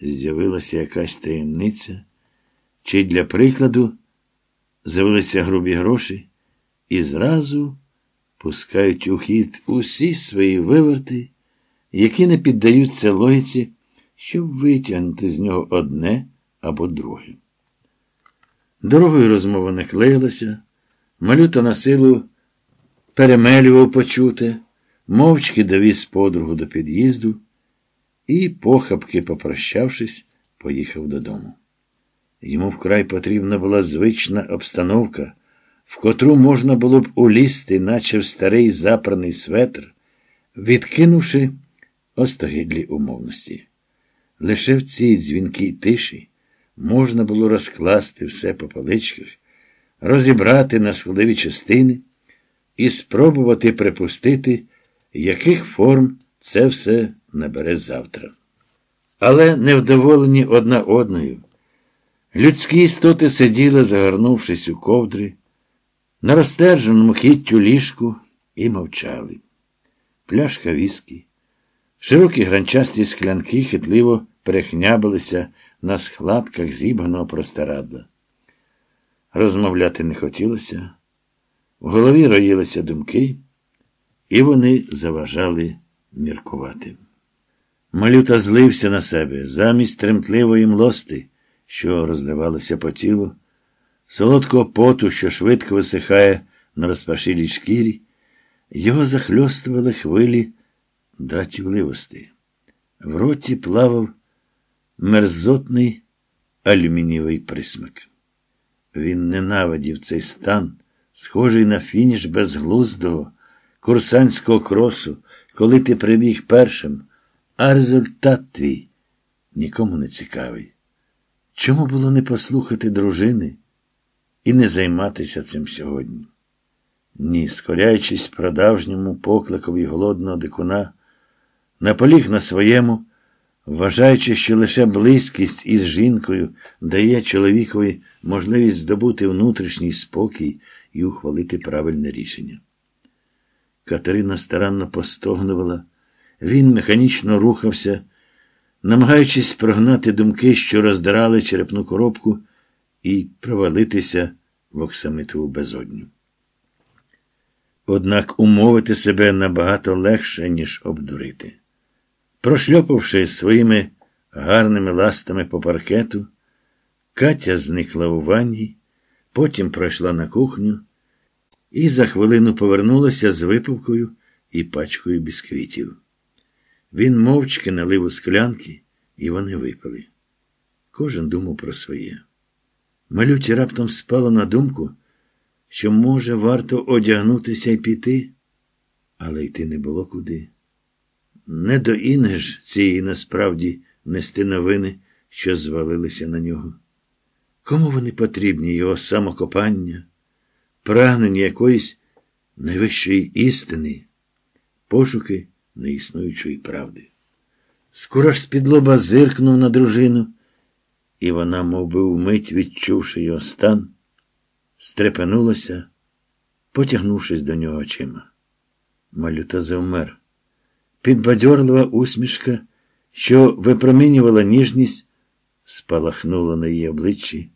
з'явилася якась таємниця, чи для прикладу з'явилися грубі гроші і зразу пускають у хід усі свої виверти, які не піддаються логіці, щоб витягнути з нього одне або друге. Дорогою розмова не клеїлася, малюта на силу перемелював почуте, мовчки довіз подругу до під'їзду і, похапки попрощавшись, поїхав додому. Йому вкрай потрібна була звична обстановка, в котру можна було б улізти, наче в старий запраний светр, відкинувши остогидлі умовності. Лише в цій дзвінкій тиші можна було розкласти все по поличках, розібрати на складові частини і спробувати припустити, яких форм це все набере завтра. Але невдоволені одна одною. Людські істоти сиділи, загорнувшись у ковдри, на розтерженому хіттю ліжку і мовчали. Пляшка віскі, широкі гранчасті склянки хитливо перехнябилися на складках зібганого простирадла. Розмовляти не хотілося, в голові роїлися думки, і вони заважали міркувати. Малюта злився на себе замість тремтливої млости, що розливалося по тілу, солодкого поту, що швидко висихає на розпашилій шкірі, його захльостували хвилі дратівливості. В роті плавав мерзотний алюмінієвий присмак. Він ненавидів цей стан, схожий на фініш безглуздого, курсантського кросу, коли ти прибіг першим, а результат твій нікому не цікавий. Чому було не послухати дружини і не займатися цим сьогодні? Ні, скоряючись продавжньому покликові голодного дикуна, наполіг на своєму, вважаючи, що лише близькість із жінкою дає чоловікові можливість здобути внутрішній спокій і ухвалити правильне рішення. Катерина старанно постогнувала, він механічно рухався, намагаючись прогнати думки, що роздирали черепну коробку, і провалитися в оксамитову безодню. Однак умовити себе набагато легше, ніж обдурити. Прошльопавши своїми гарними ластами по паркету, Катя зникла у ванні, потім пройшла на кухню і за хвилину повернулася з випивкою і пачкою бісквітів. Він мовчки налив у склянки, і вони випили. Кожен думав про своє. Малюті раптом спало на думку, що, може, варто одягнутися і піти, але йти не було куди. Не до Інги цієї насправді нести новини, що звалилися на нього. Кому вони потрібні його самокопання, прагнення якоїсь найвищої істини, пошуки неіснуючої правди? Скоро ж з-під лоба зиркнув на дружину, і вона, мов би, вмить відчувши його стан, стрепенулася, потягнувшись до нього очима. Малюта завмер. Підбадьорлива усмішка, що випромінювала ніжність, спалахнула на її обличчі,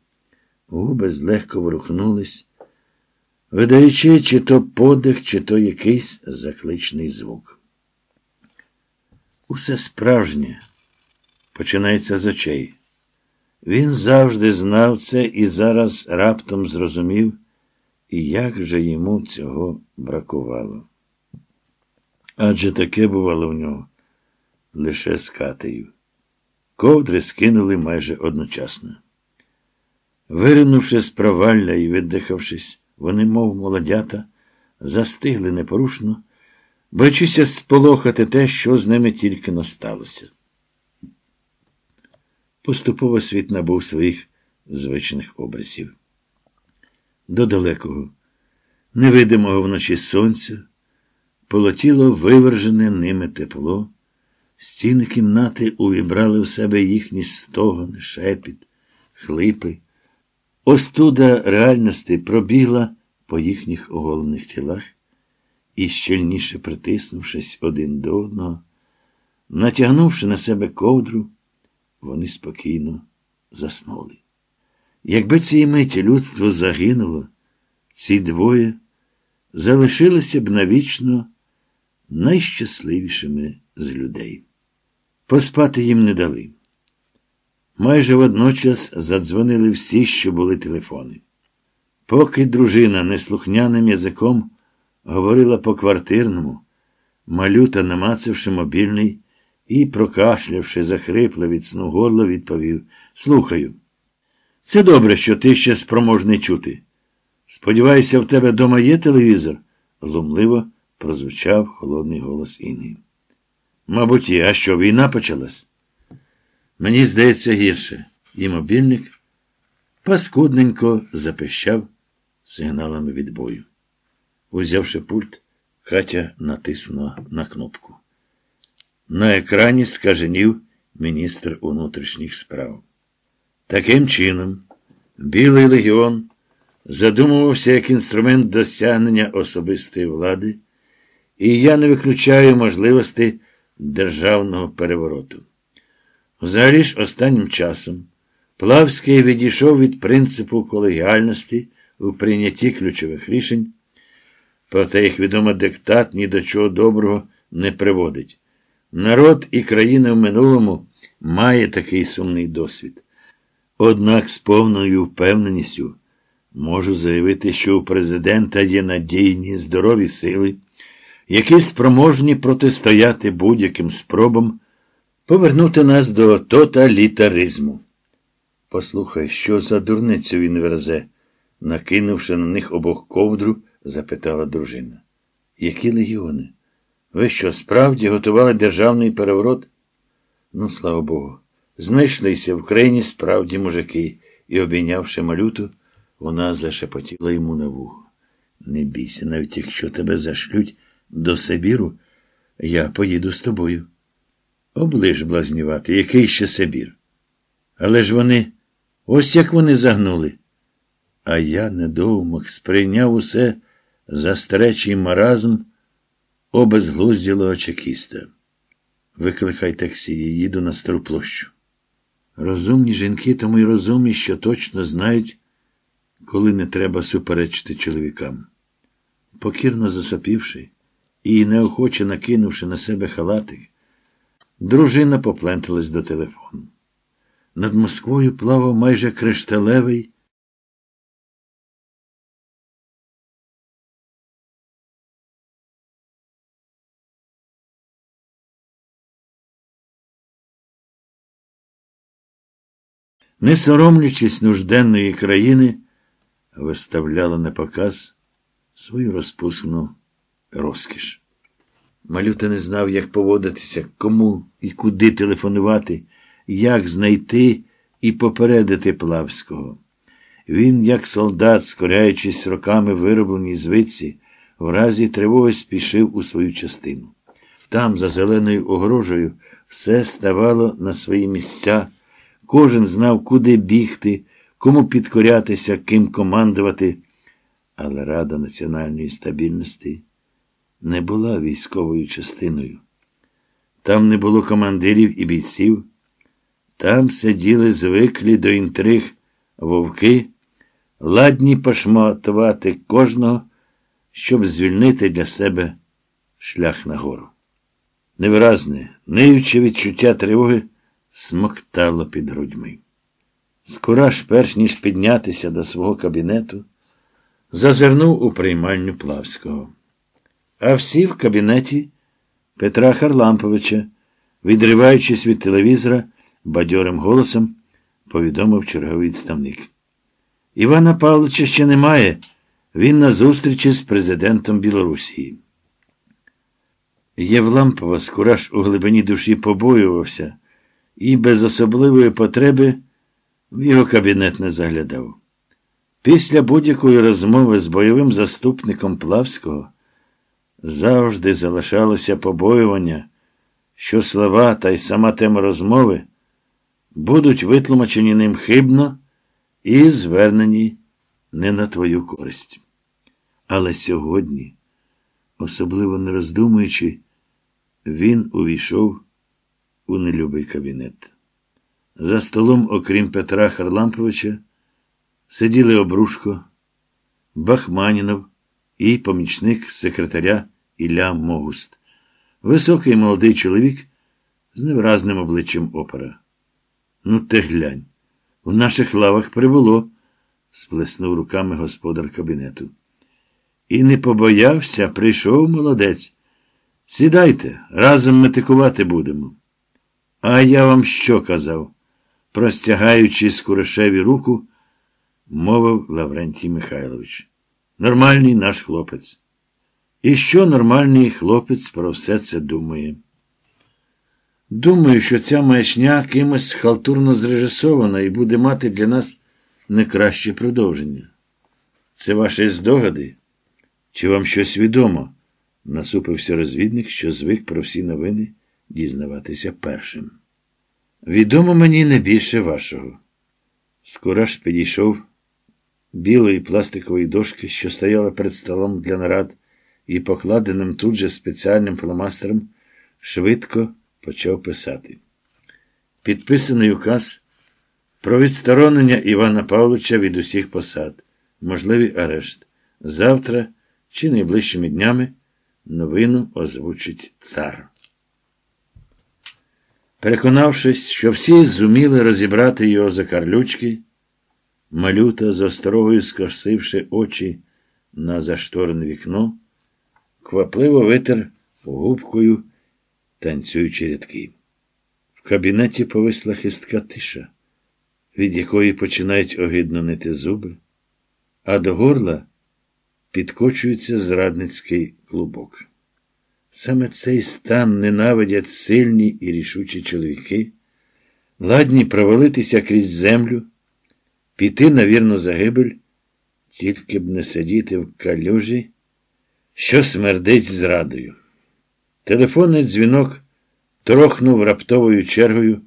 губи злегко ворухнулись, видаючи, чи то подих, чи то якийсь закличний звук. Усе справжнє починається з очей. Він завжди знав це і зараз раптом зрозумів, як же йому цього бракувало. Адже таке бувало в нього лише з катею. Ковдри скинули майже одночасно. Виринувши з провалля і видихавшись, вони, мов молодята, застигли непорушно, боючися сполохати те, що з ними тільки насталося. Поступово світ набув своїх звичних образів. До далекого, невидимого вночі сонця, полотіло вивержене ними тепло, стіни кімнати увібрали в себе їхні стогони, шепіт, хлипи. Остуда реальності пробігла по їхніх оголених тілах і, щільніше притиснувшись один до одного, натягнувши на себе ковдру, вони спокійно заснули. Якби цієї миті людство загинуло, ці двоє залишилися б навічно найщасливішими з людей. Поспати їм не дали. Майже водночас задзвонили всі, що були телефони. Поки дружина неслухняним язиком говорила по квартирному, малюта, намацавши мобільний і, прокашлявши, захрипле від сну горло, відповів Слухаю. Це добре, що ти ще спроможний чути. Сподіваюся, в тебе дома є телевізор? глумливо прозвучав холодний голос Інги. Мабуть, є. А що, війна почалась? Мені здається, гірше. І мобільник паскудненько запищав сигналами відбою. Узявши пульт, Катя натиснула на кнопку. На екрані скаженів міністр внутрішніх справ. Таким чином, Білий легіон задумувався як інструмент досягнення особистої влади, і я не виключаю можливості державного перевороту. Взагалі ж останнім часом Плавський відійшов від принципу колегіальності у прийнятті ключових рішень, проте, як відомо, диктат ні до чого доброго не приводить. Народ і країна в минулому має такий сумний досвід. Однак з повною впевненістю можу заявити, що у президента є надійні здорові сили, які спроможні протистояти будь-яким спробам повернути нас до тоталітаризму. Послухай, що за дурницю він верзе, накинувши на них обох ковдру, запитала дружина. Які легіони? Ви що, справді готували державний переворот? Ну, слава Богу. Знайшлися в країні справді мужики, і, обійнявши малюту, вона зашепотіла йому на вухо. Не бійся, навіть якщо тебе зашлють до Сибіру, я поїду з тобою. Оближ блазнювати, який ще Сибір. Але ж вони, ось як вони загнули. А я недоумок сприйняв усе за старечий маразм обезглузділого чекіста. Викликай таксі, я їду на стару площу. Розумні жінки тому й розумні, що точно знають, коли не треба суперечити чоловікам. Покірно засопівши і неохоче накинувши на себе халатик, дружина попленталась до телефону. Над Москвою плавав майже кришталевий. Не соромлячись нужденної країни, виставляла на показ свою розпускну розкіш. Малюта не знав, як поводитися, кому і куди телефонувати, як знайти і попередити Плавського. Він, як солдат, скоряючись роками виробленій звиці, в разі тривоги спішив у свою частину. Там, за зеленою огорожею, все ставало на свої місця. Кожен знав, куди бігти, кому підкорятися, ким командувати. Але Рада національної стабільності не була військовою частиною. Там не було командирів і бійців. Там сиділи звиклі до інтриг вовки, ладні пошматувати кожного, щоб звільнити для себе шлях нагору. Невиразне, неюче відчуття тривоги смоктало під грудьми. Скораш, перш ніж піднятися до свого кабінету, зазирнув у приймальню Плавського. А всі в кабінеті Петра Харламповича, відриваючись від телевізора, бадьорим голосом, повідомив черговий відставник. Івана Павловича ще немає. Він на зустрічі з президентом Білорусі. Євлампова скораш у глибині душі побоювався і без особливої потреби в його кабінет не заглядав. Після будь-якої розмови з бойовим заступником Плавського завжди залишалося побоювання, що слова та й сама тема розмови будуть витлумачені ним хибно і звернені не на твою користь. Але сьогодні, особливо не роздумуючи, він увійшов у нелюбий кабінет. За столом, окрім Петра Харламповича, сиділи Обрушко, Бахманінов і помічник секретаря Ілля Могуст. Високий молодий чоловік з невразним обличчям опера. Ну, те глянь. У наших лавах прибуло, сплеснув руками господар кабінету. І не побоявся, прийшов молодець. Сідайте, разом метикувати будемо. А я вам що казав? простягаючи Скурешеві руку, мовив Лаврентій Михайлович. Нормальний наш хлопець. І що нормальний хлопець про все це думає? Думаю, що ця маячня кимось халтурно зрежисована і буде мати для нас не краще продовження. Це ваші здогади? Чи вам щось відомо? насупився розвідник, що звик про всі новини дізнаватися першим. Відомо мені не більше вашого. Скораш підійшов білої пластикової дошки, що стояла перед столом для нарад, і, покладеним тут же спеціальним фломастером, швидко почав писати. Підписаний указ про відсторонення Івана Павловича від усіх посад, можливий арешт. Завтра чи найближчими днями новину озвучить цар. Переконавшись, що всі зуміли розібрати його за карлючки, малюта, з осторогою скосивши очі на зашторене вікно, квапливо витер губкою танцюючи рядки. В кабінеті повисла хистка тиша, від якої починають огидно нити зуби, а до горла підкочується зрадницький клубок. Саме цей стан ненавидять сильні і рішучі чоловіки, ладні провалитися крізь землю, піти на вірну загибель, тільки б не сидіти в калюжі, що смердить зрадою. Телефонний дзвінок трохнув раптовою чергою,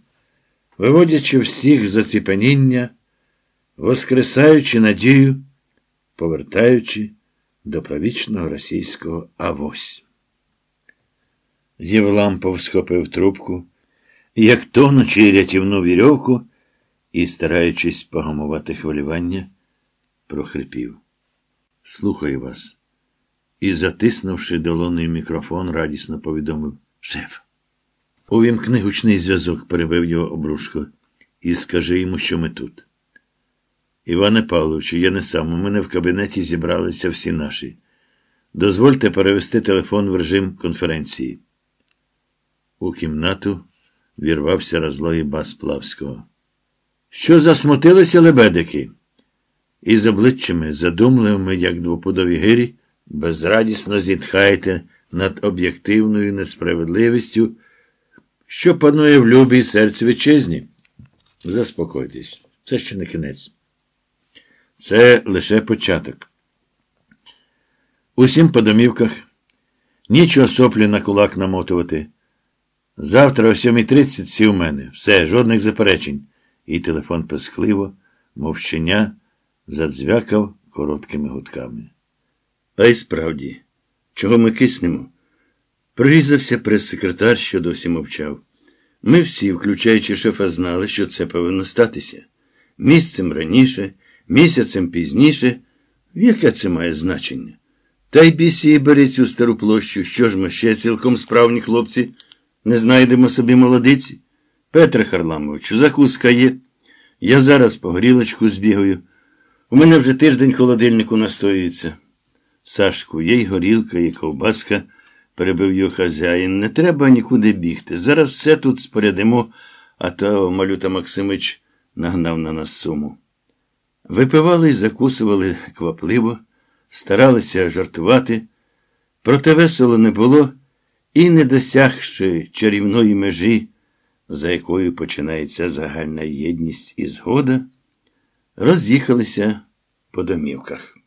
виводячи всіх з оціпаніння, воскресаючи надію, повертаючи до правічного російського авось. Євлампов схопив трубку, як тонучи рятівну вірьовку і, стараючись погамувати хвилювання, прохрипів. Слухаю вас. І, затиснувши долоною мікрофон, радісно повідомив шеф. Увімкни гучний зв'язок, перебив його обрушко, і скажи йому, що ми тут. Іване Павловичу, я не сам. У мене в кабінеті зібралися всі наші. Дозвольте перевести телефон в режим конференції. У кімнату вірвався розлогий бас Плавського. Що засмутилися лебедики? І з обличчями, задумливими, як двопудові гирі, безрадісно зітхаєте над об'єктивною несправедливістю, що панує в любій серці вітчизні. Заспокойтесь, це ще не кінець. Це лише початок. Усім по домівках нічого соплі на кулак намотувати. Завтра о 7.30 всі у мене. Все, жодних заперечень. І телефон пескливо, мовчення, задзвякав короткими гудками. А й справді, чого ми киснемо? Прорізався прес-секретар, що досі мовчав. Ми всі, включаючи шефа, знали, що це повинно статися. Місцем раніше, місяцем пізніше, яке це має значення? Та й бісі бери цю стару площу, що ж ми ще цілком справні хлопці, не знайдемо собі молодиці. Петре Харламовичу, закуска є. Я зараз по горілочку збігаю. У мене вже тиждень холодильнику настоюється. Сашку, є й горілка, і ковбаска, перебив його хазяїн. Не треба нікуди бігти. Зараз все тут спорядимо, а то малюта Максимич нагнав на нас суму. Випивали й закусували квапливо, старалися жартувати, проте весело не було і, не досягши чарівної межі, за якою починається загальна єдність і згода, роз'їхалися по домівках.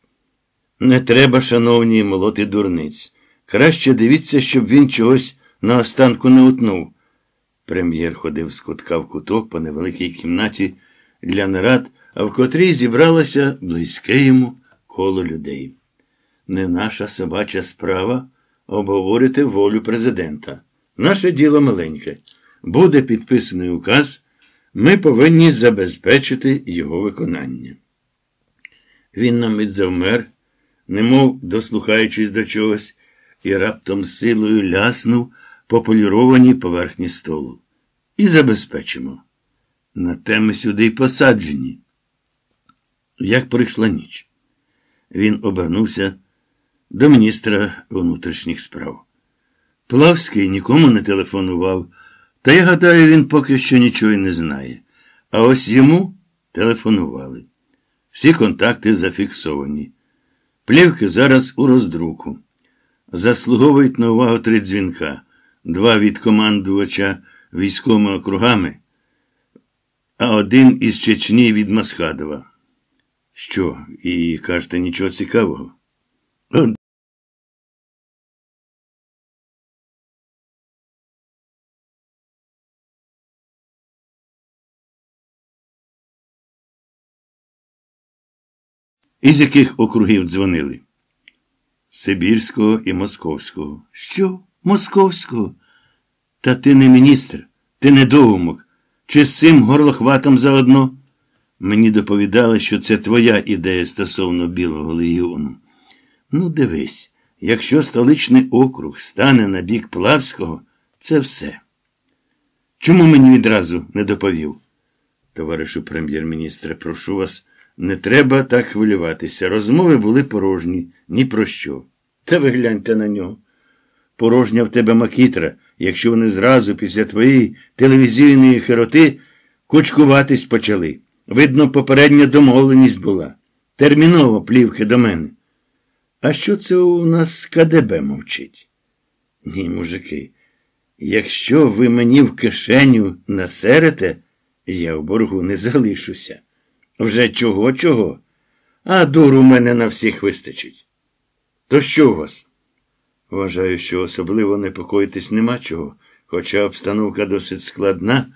Не треба, шановні, молоти дурниць. Краще дивіться, щоб він чогось на останку не утнув. Прем'єр ходив з кутка в куток по невеликій кімнаті для нарад, а в котрій зібралося близьке йому коло людей. Не наша собача справа обговорити волю президента. Наше діло маленьке. Буде підписаний указ, Ми повинні забезпечити його виконання. Він на мить завмер, немов дослухаючись до чогось, і раптом силою ляснув по полірованій поверхні столу. І забезпечимо. На те ми сюди й посаджені. Як прийшла ніч, він обернувся до міністра внутрішніх справ. Плавський нікому не телефонував, та я гадаю, він поки що нічого не знає. А ось йому телефонували. Всі контакти зафіксовані. Плівки зараз у роздруку. Заслуговують на увагу три дзвінка, два від командувача військовими округами, а один із Чечні від Масхадова. Що, і кажете, нічого цікавого? Із яких округів дзвонили? Сибірського і Московського. Що? Московського? Та ти не міністр, ти не довумок. Чи з цим горлохватом заодно? Мені доповідали, що це твоя ідея стосовно Білого легіону. Ну, дивись, якщо столичний округ стане на бік Плавського, це все. Чому мені відразу не доповів? Товаришу прем'єр-міністре, прошу вас. Не треба так хвилюватися. Розмови були порожні, ні про що. Та ви гляньте на нього. Порожня в тебе макітра, якщо вони зразу після твоєї телевізійної хероти кучкуватись почали. Видно, попередня домовленість була. Терміново плівки до мене. А що це у нас КДБ мовчить? Ні, мужики, якщо ви мені в кишеню насерете, я в боргу не залишуся. Вже чого, чого? А дур у мене на всіх вистачить. То що у вас? Вважаю, що особливо непокоїтись нема чого, хоча обстановка досить складна.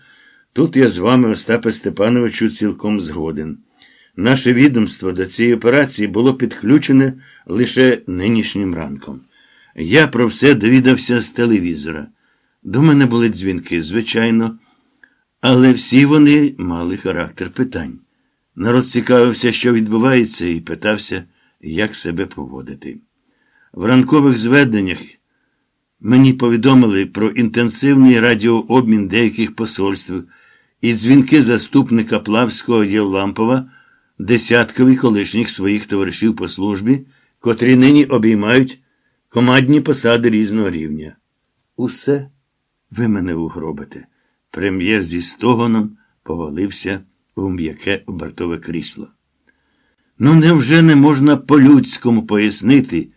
Тут я з вами, Остапе Степановичу, цілком згоден. Наше відомство до цієї операції було підключене лише нинішнім ранком. Я про все довідався з телевізора. До мене були дзвінки, звичайно, але всі вони мали характер питань. Народ цікавився, що відбувається, і питався, як себе поводити. В ранкових зведеннях мені повідомили про інтенсивний радіообмін деяких посольств і дзвінки заступника Плавського Євлампова, десяткові колишніх своїх товаришів по службі, котрі нині обіймають командні посади різного рівня. Усе ви мене угробите. Прем'єр зі стогоном повалився у м'яке обертове крісло. Ну, невже не можна по-людському пояснити,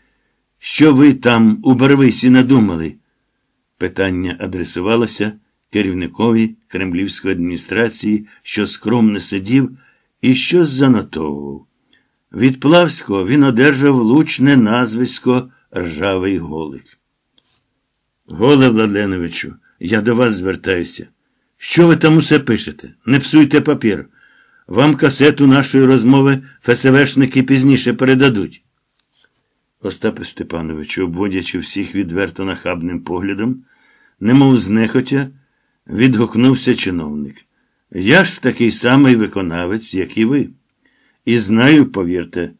що ви там у Барвисі надумали? Питання адресувалося керівникові кремлівської адміністрації, що скромно сидів і щось занотовував. Від Плавського він одержав лучне назвисько Ржавий голик. Голе Владленовичу, я до вас звертаюся. Що ви там усе пишете? Не псуйте папір. Вам касету нашої розмови ФСВшники пізніше передадуть. Остапе Степановичу, обводячи всіх відверто нахабним поглядом, немов знехотя, відгукнувся чиновник. Я ж такий самий виконавець, як і ви. І знаю, повірте,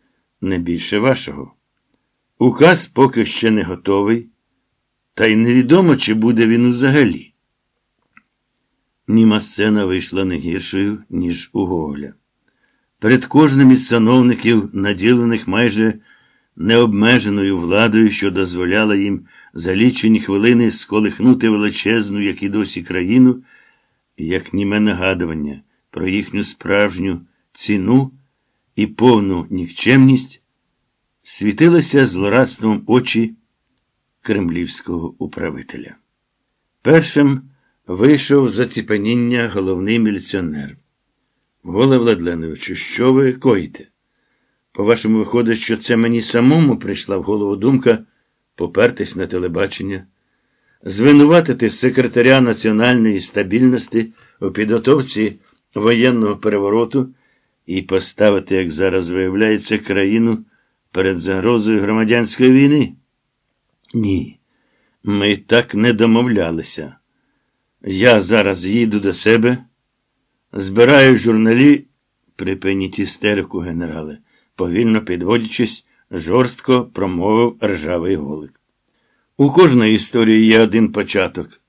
не більше вашого. Указ поки ще не готовий, та й невідомо, чи буде він взагалі. Німа сцена вийшла не гіршою, ніж у Гоголя. Перед кожним із сановників, наділених майже необмеженою владою, що дозволяла їм за лічені хвилини сколихнути величезну, як і досі країну, як німе нагадування про їхню справжню ціну і повну нікчемність, світилися злорадством очі кремлівського управителя. Першим Вийшов з оціпеніння головний міліціонер. Голе Владленовичу, що ви коїте? По-вашому, виходить, що це мені самому прийшла в голову думка попертись на телебачення, звинуватити секретаря національної стабільності у підготовці воєнного перевороту і поставити, як зараз виявляється, країну перед загрозою громадянської війни? Ні, ми так не домовлялися. Я зараз їду до себе, Збираю журналі, припиніть істерику, генерале, повільно підводячись, жорстко промовив ржавий голик. У кожної історії є один початок,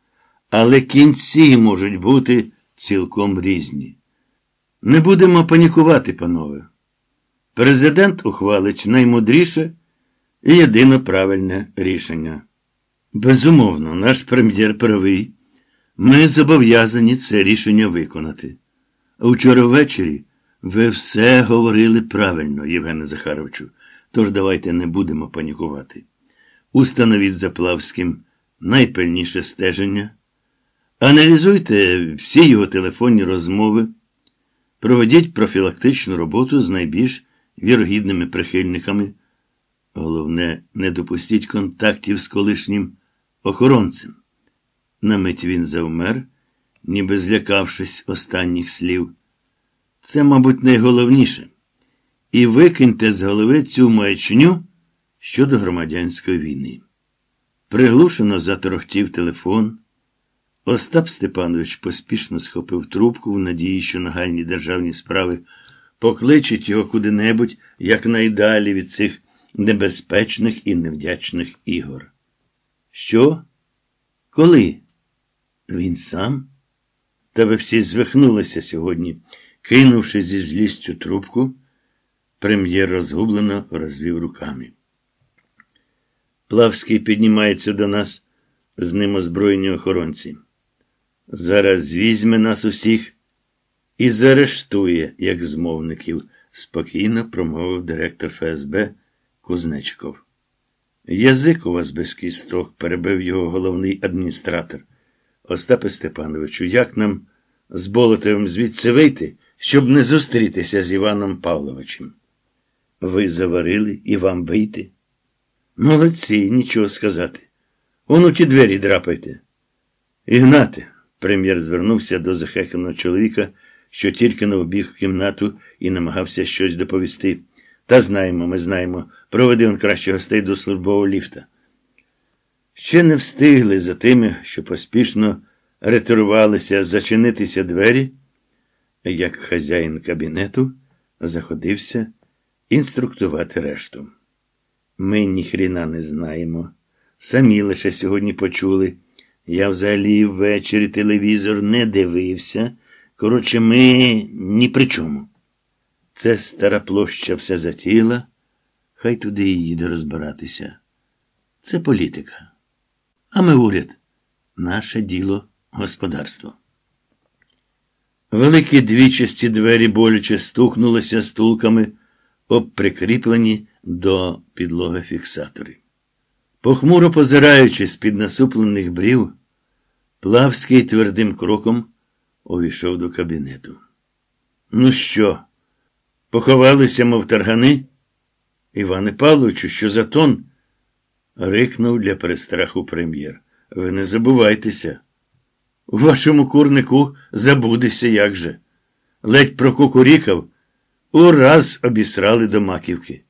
але кінці можуть бути цілком різні. Не будемо панікувати, панове. Президент ухвалить наймудріше і єдино правильне рішення. Безумовно, наш прем'єр правий. Ми зобов'язані це рішення виконати. А вчора ввечері ви все говорили правильно, Євгене Захаровичу, тож давайте не будемо панікувати. Установіть за Плавським найпильніше стеження, аналізуйте всі його телефонні розмови, проведіть профілактичну роботу з найбільш вірогідними прихильниками. Головне, не допустіть контактів з колишнім охоронцем. На мить він завмер, ніби злякавшись останніх слів. Це, мабуть, найголовніше. І викиньте з голови цю маячню щодо громадянської війни. Приглушено заторохтів телефон. Остап Степанович поспішно схопив трубку в надії, що нагальні державні справи покличуть його куди-небудь якнайдалі від цих небезпечних і невдячних ігор. Що? Коли? Він сам? Та ви всі звихнулися сьогодні, кинувши зі злістю трубку, прем'єр розгублено розвів руками. Плавський піднімається до нас, з ним озброєні охоронці. Зараз візьме нас усіх і заарештує, як змовників, спокійно промовив директор ФСБ Кузнечков. Язик у вас без кісток, перебив його головний адміністратор. Остапе Степановичу, як нам з Болотовим звідси вийти, щоб не зустрітися з Іваном Павловичем? Ви заварили і вам вийти? Молодці, нічого сказати. Он ті двері драпайте. Ігнате, прем'єр звернувся до захеканого чоловіка, що тільки не вбіг в кімнату і намагався щось доповісти. Та знаємо, ми знаємо. Проведи он краще гостей до службового ліфта. Ще не встигли за тими, що поспішно ретирувалися зачинитися двері, як хазяїн кабінету заходився інструктувати решту. Ми ніхріна не знаємо. Самі лише сьогодні почули. Я взагалі ввечері телевізор не дивився. Коротше, ми ні при чому. Це стара площа все затіла, хай туди і їде розбиратися. Це політика. А ми уряд. Наше діло господарство. Великі двічасті двері боляче стукнулися стулками, об прикріплені до підлоги фіксатори. Похмуро позираючи з під насуплених брів, Плавський твердим кроком увійшов до кабінету. Ну що? Поховалися, мов таргани? Іване Павловичу, що за тон? Рикнув для перестраху прем'єр. Ви не забувайтеся. У вашому курнику забудеся як же. Ледь прокукурікав, ураз обісрали до маківки.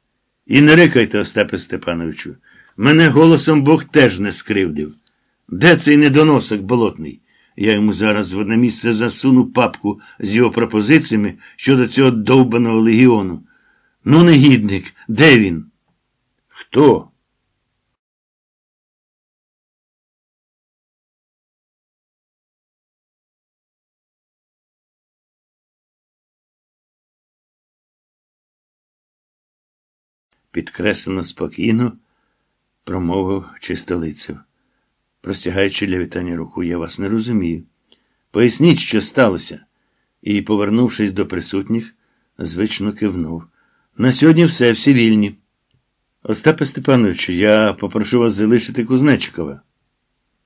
І не рикайте, Остапе Степановичу. Мене голосом Бог теж не скривдив. Де цей недоносок болотний? Я йому зараз в одне місце засуну папку з його пропозиціями щодо цього довбаного легіону. Ну, негідник, де він? Хто? Підкреслено спокійно промовив чистолицев. Простягаючи для вітання руку, я вас не розумію. Поясніть, що сталося. І, повернувшись до присутніх, звично кивнув. На сьогодні все, всі вільні. Остапе Степановичу, я попрошу вас залишити Кузнечикова.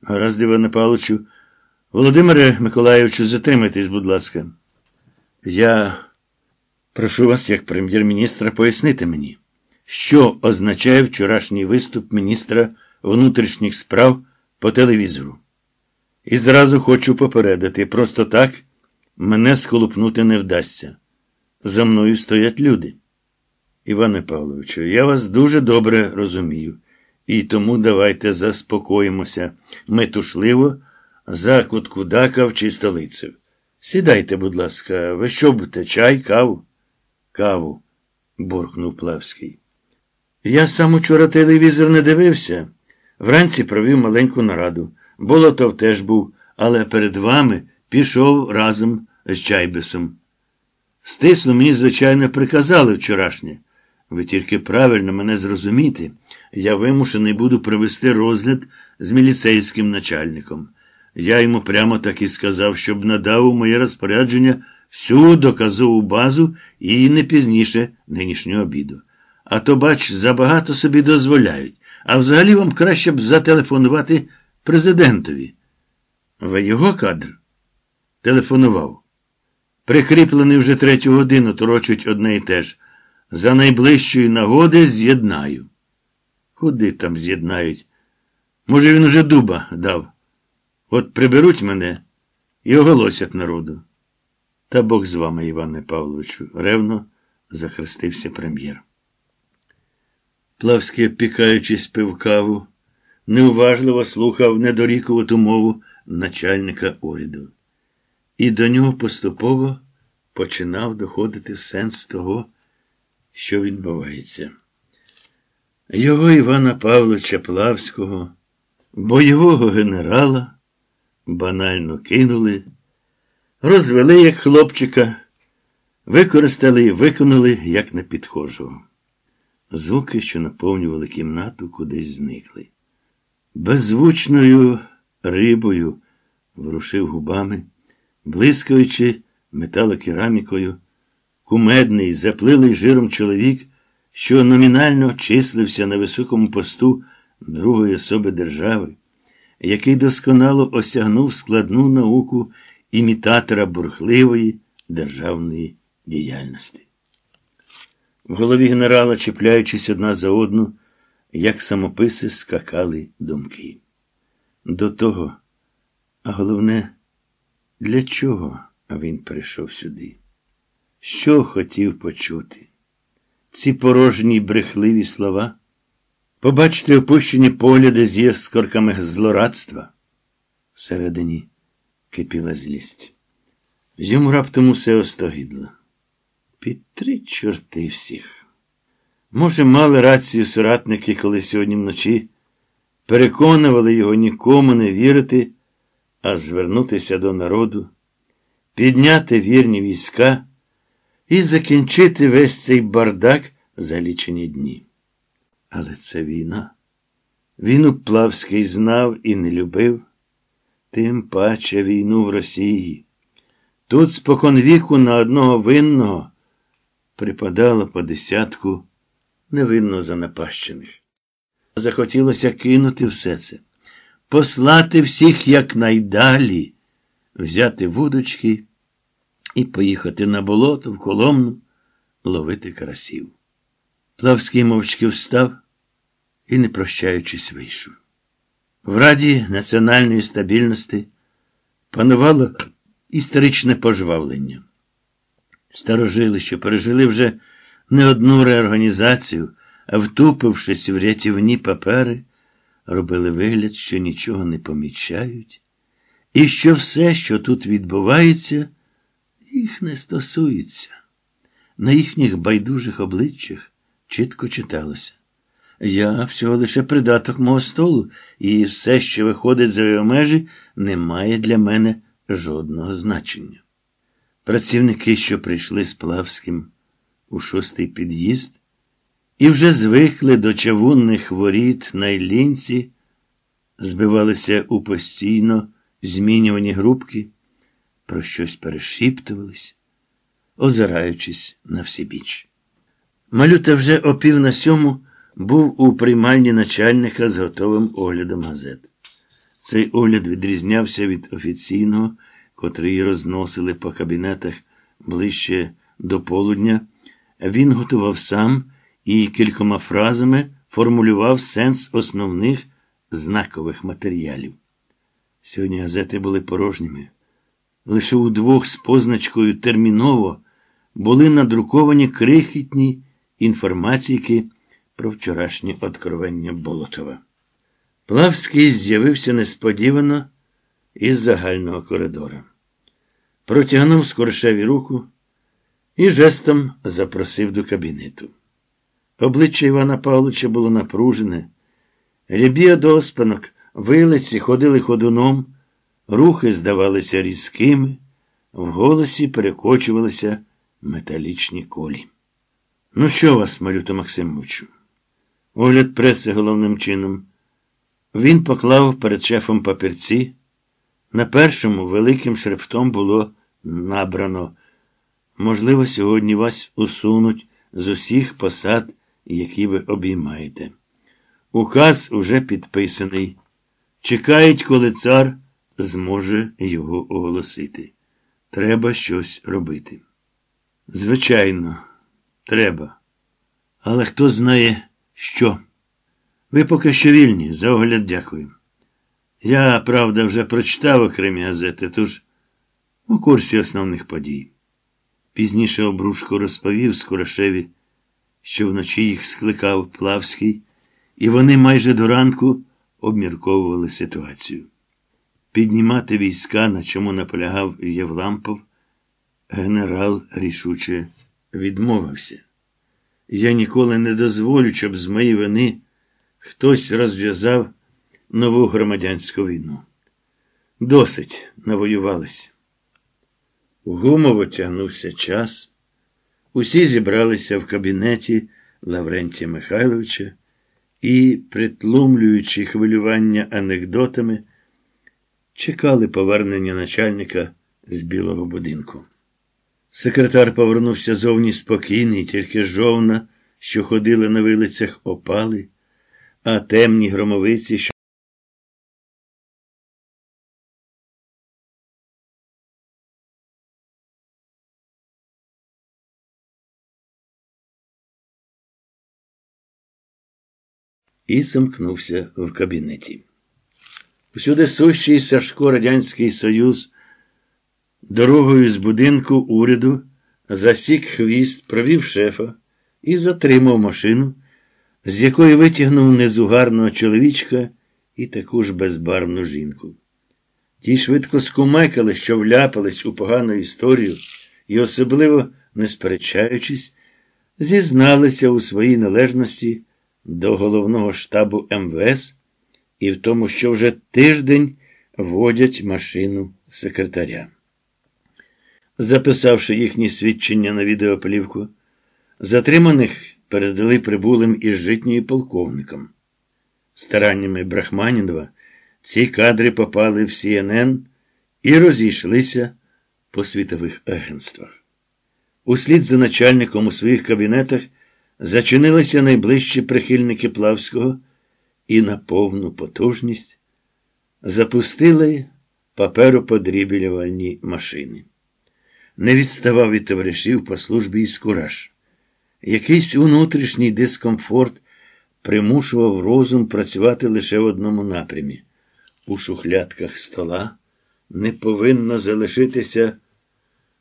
Гаразд, Іване Павловичу. Володимире Миколаївичу, затримайтесь, будь ласка. Я прошу вас, як прем'єр-міністра, пояснити мені, що означає вчорашній виступ міністра внутрішніх справ по телевізору. І зразу хочу попередити, просто так мене сколупнути не вдасться. За мною стоять люди. Іване Павловичу, я вас дуже добре розумію. І тому давайте заспокоїмося метушливо за Куткудакав чи столицев. Сідайте, будь ласка, ви що будете, чай, каву? Каву, буркнув Плавський. Я сам учора телевізор не дивився. Вранці провів маленьку нараду. Болотов теж був, але перед вами пішов разом з Чайбисом. Стисло мені, звичайно, приказали вчорашнє. Ви тільки правильно мене зрозуміти, я вимушений буду провести розгляд з міліцейським начальником. Я йому прямо так і сказав, щоб надав у моє розпорядження всю доказову базу і не пізніше нинішнього обіду. А то, бач, забагато собі дозволяють. А взагалі вам краще б зателефонувати президентові. Ви його кадр? Телефонував. Прикріплений вже третю годину, торочуть одне і те ж. За найближчої нагоди з'єднаю. Куди там з'єднають? Може, він уже дуба дав. От приберуть мене і оголосять народу. Та Бог з вами, Іване Павловичу, ревно захрестився прем'єр. Плавський, опікаючись, пив каву, неуважливо слухав недорікувату мову начальника уряду. І до нього поступово починав доходити сенс того, що відбувається. Його Івана Павловича Плавського, бойового генерала, банально кинули, розвели як хлопчика, використали і виконали як непідхожого. Звуки, що наповнювали кімнату, кудись зникли. Беззвучною рибою ворушив губами, блискаючи металокерамікою, кумедний, заплилий жиром чоловік, що номінально числився на високому посту другої особи держави, який досконало осягнув складну науку імітатора бурхливої державної діяльності. В голові генерала, чіпляючись одна за одну, як самописи скакали думки. До того, а головне, для чого він прийшов сюди? Що хотів почути? Ці порожні брехливі слова? Побачити опущені погляди з іскорками злорадства. Всередині кипіла злість. Йому раптом усе остогідло. Під три чорти всіх. Може, мали рацію соратники, коли сьогодні вночі переконували його нікому не вірити, а звернутися до народу, підняти вірні війська і закінчити весь цей бардак за лічені дні. Але це війна. Війну Плавський знав і не любив, тим паче війну в Росії. Тут споконвіку на одного винного припадало по десятку невинно занапащених. Захотілося кинути все це, послати всіх якнайдалі, взяти вудочки і поїхати на болото в Коломну ловити карасів. Плавський мовчки встав і, не прощаючись, вийшов. В Раді національної стабільності панувало історичне пожвавлення. Старожили, що пережили вже не одну реорганізацію, а втупившись в рятівні папери, робили вигляд, що нічого не помічають, і що все, що тут відбувається, їх не стосується. На їхніх байдужих обличчях чітко читалося. Я всього лише придаток мого столу, і все, що виходить за його межі, не має для мене жодного значення. Працівники, що прийшли з Плавським у шостий під'їзд, і вже звикли до чавунних воріт на Іллінці, збивалися у постійно змінювані групки, про щось перешіптувались, озираючись на всі. Малюта вже о пів на сьому був у приймальні начальника з готовим оглядом газет. Цей огляд відрізнявся від офіційного, котрий розносили по кабінетах ближче до полудня. Він готував сам і кількома фразами формулював сенс основних знакових матеріалів. Сьогодні газети були порожніми. Лише у двох з позначкою терміново були надруковані крихітні інформаційки про вчорашнє откровення Болотова. Плавський з'явився несподівано із загального коридора. протягнув скоршеві руку і жестом запросив до кабінету. Обличчя Івана Павловича було напружене. Рябі одоспанок, вилиці ходили ходуном, рухи здавалися різкими, в голосі перекочувалися металічні колі. Ну, що вас, Малюто Максимовичу? Огляд преси головним чином. Він поклав перед шефом папірці. На першому великим шрифтом було набрано. Можливо, сьогодні вас усунуть з усіх посад, які ви обіймаєте. Указ уже підписаний. Чекають, коли цар зможе його оголосити. Треба щось робити. Звичайно, треба. Але хто знає, що? Ви поки що вільні, за огляд дякую. Я, правда, вже прочитав окремі газети, тож у курсі основних подій. Пізніше обрушко розповів Скорошеві, що вночі їх скликав Плавський, і вони майже до ранку обмірковували ситуацію. Піднімати війська, на чому наполягав Євлампов, генерал рішуче відмовився. Я ніколи не дозволю, щоб з моєї вини хтось розв'язав нову громадянську війну. Досить навоювались. Гумово тягнувся час. Усі зібралися в кабінеті Лаврентія Михайловича і, притлумлюючи хвилювання анекдотами, чекали повернення начальника з білого будинку. Секретар повернувся зовні спокійний, тільки жовна, що ходили на вилицях, опали, а темні громовиці, і замкнувся в кабінеті. Усюди сущий Сашко Радянський Союз дорогою з будинку уряду засік хвіст, провів шефа і затримав машину, з якої витягнув незугарного чоловічка і таку ж безбарвну жінку. Ті швидко скумекали, що вляпались у погану історію і, особливо не сперечаючись, зізналися у своїй належності до головного штабу МВС і в тому, що вже тиждень водять машину секретаря. Записавши їхні свідчення на відеоплівку, затриманих передали прибулим із житньою полковником. Стараннями Брахманінова ці кадри попали в CNN і розійшлися по світових агентствах. Услід за начальником у своїх кабінетах зачинилися найближчі прихильники Плавського і на повну потужність запустили папероподрібелювальні машини. Не відставав від товаришів по службі і скураж. Якийсь внутрішній дискомфорт примушував розум працювати лише в одному напрямі. У шухлядках стола не повинно залишитися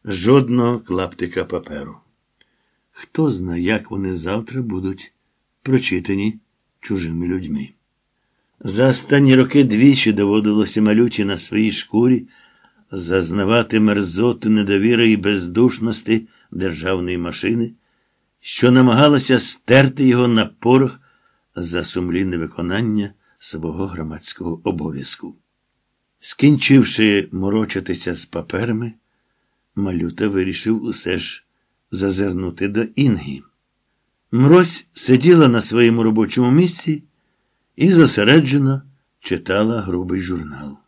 жодного клаптика паперу. Хто знає, як вони завтра будуть прочитані чужими людьми. За останні роки двічі доводилося малюті на своїй шкурі зазнавати мерзоту недовіри і бездушності державної машини, що намагалася стерти його на порох за сумлінне виконання свого громадського обов'язку. Скінчивши морочитися з паперами, малюта вирішив усе ж зазирнути до Інги. Мрось сиділа на своєму робочому місці і зосереджено читала грубий журнал.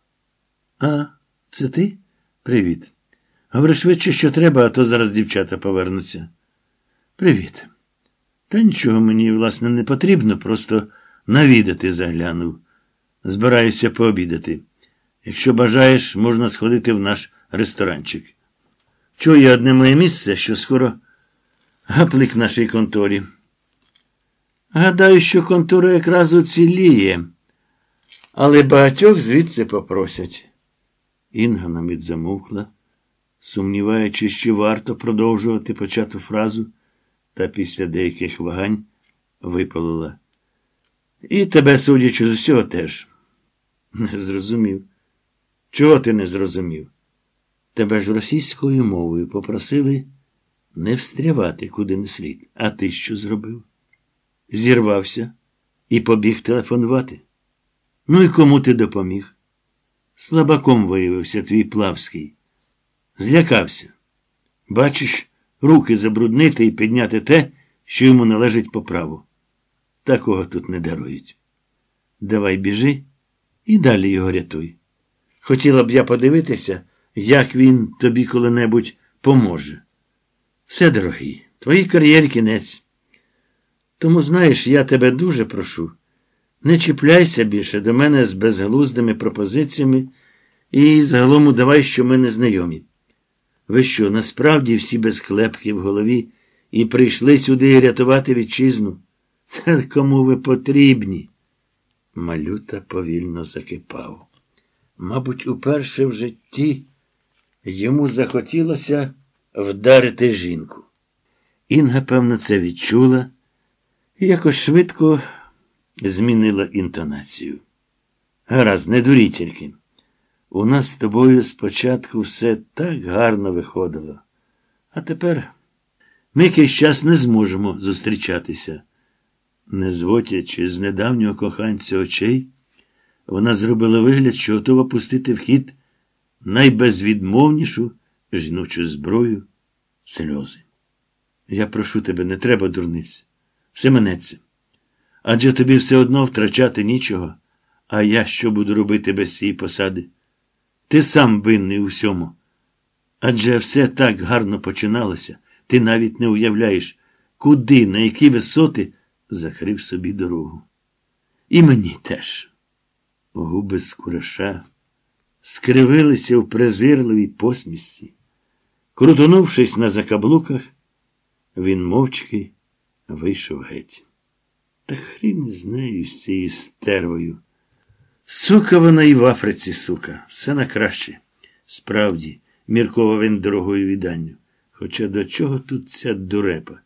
А, це ти? Привіт. Говори швидше, що треба, а то зараз дівчата повернуться. Привіт. Та нічого мені, власне, не потрібно, просто навідати заглянув. Збираюся пообідати. Якщо бажаєш, можна сходити в наш ресторанчик. Чує одне моє місце, що скоро гаплик нашій конторі. Гадаю, що контора якраз уціліє, але багатьох звідси попросять. Інга на мить замовкла, сумніваючись, чи варто продовжувати почату фразу, та після деяких вагань випалила. І тебе, судячи з усього, теж. Не зрозумів. Чого ти не зрозумів? Тебе ж російською мовою попросили не встрявати куди не слід. А ти що зробив? Зірвався і побіг телефонувати. Ну і кому ти допоміг? Слабаком виявився твій Плавський. Злякався. Бачиш, руки забруднити і підняти те, що йому належить по праву. Такого тут не дарують. Давай біжи і далі його рятуй. Хотіла б я подивитися, як він тобі коли-небудь поможе. Все, дорогий, твоїй кар'єрі кінець. Тому, знаєш, я тебе дуже прошу. Не чіпляйся більше до мене з безглуздими пропозиціями і загалом удавай, що ми не знайомі. Ви що, насправді всі без клепки в голові і прийшли сюди рятувати вітчизну? Та кому ви потрібні? Малюта повільно закипав. Мабуть, уперше в житті йому захотілося вдарити жінку. Інга, певно, це відчула і якось швидко змінила інтонацію. Гаразд, не дурій тільки. У нас з тобою спочатку все так гарно виходило. А тепер ми якийсь час не зможемо зустрічатися. Не зводячи з недавнього коханця очей, вона зробила вигляд, що готова пустити в хід найбезвідмовнішу жіночу зброю сльози. Я прошу тебе, не треба дурниць. Все минеться. Адже тобі все одно втрачати нічого, а я що буду робити без цієї посади? Ти сам винний у всьому. Адже все так гарно починалося, ти навіть не уявляєш, куди, на які висоти закрив собі дорогу. І мені теж. Губи з кураша скривилися в презирливій посмішці. Крутонувшись на закаблуках, він мовчки вийшов геть. Та хрін з нею з цією стервою. Сука вона і в Африці, сука, все на краще. Справді, міркував він дорогою відданню. Хоча до чого тут ця дурепа?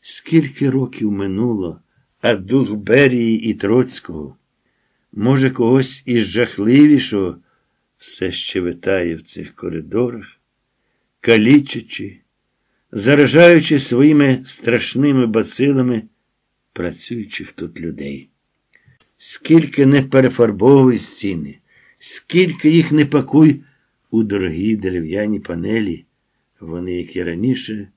Скільки років минуло, а дух Берії і Троцького, може, когось із жахливішого, все ще витає в цих коридорах, калічачи, заражаючи своїми страшними бацилами працюючих тут людей. Скільки не перефарбовуй стіни, скільки їх не пакуй у дорогі дерев'яні панелі, вони, як і раніше,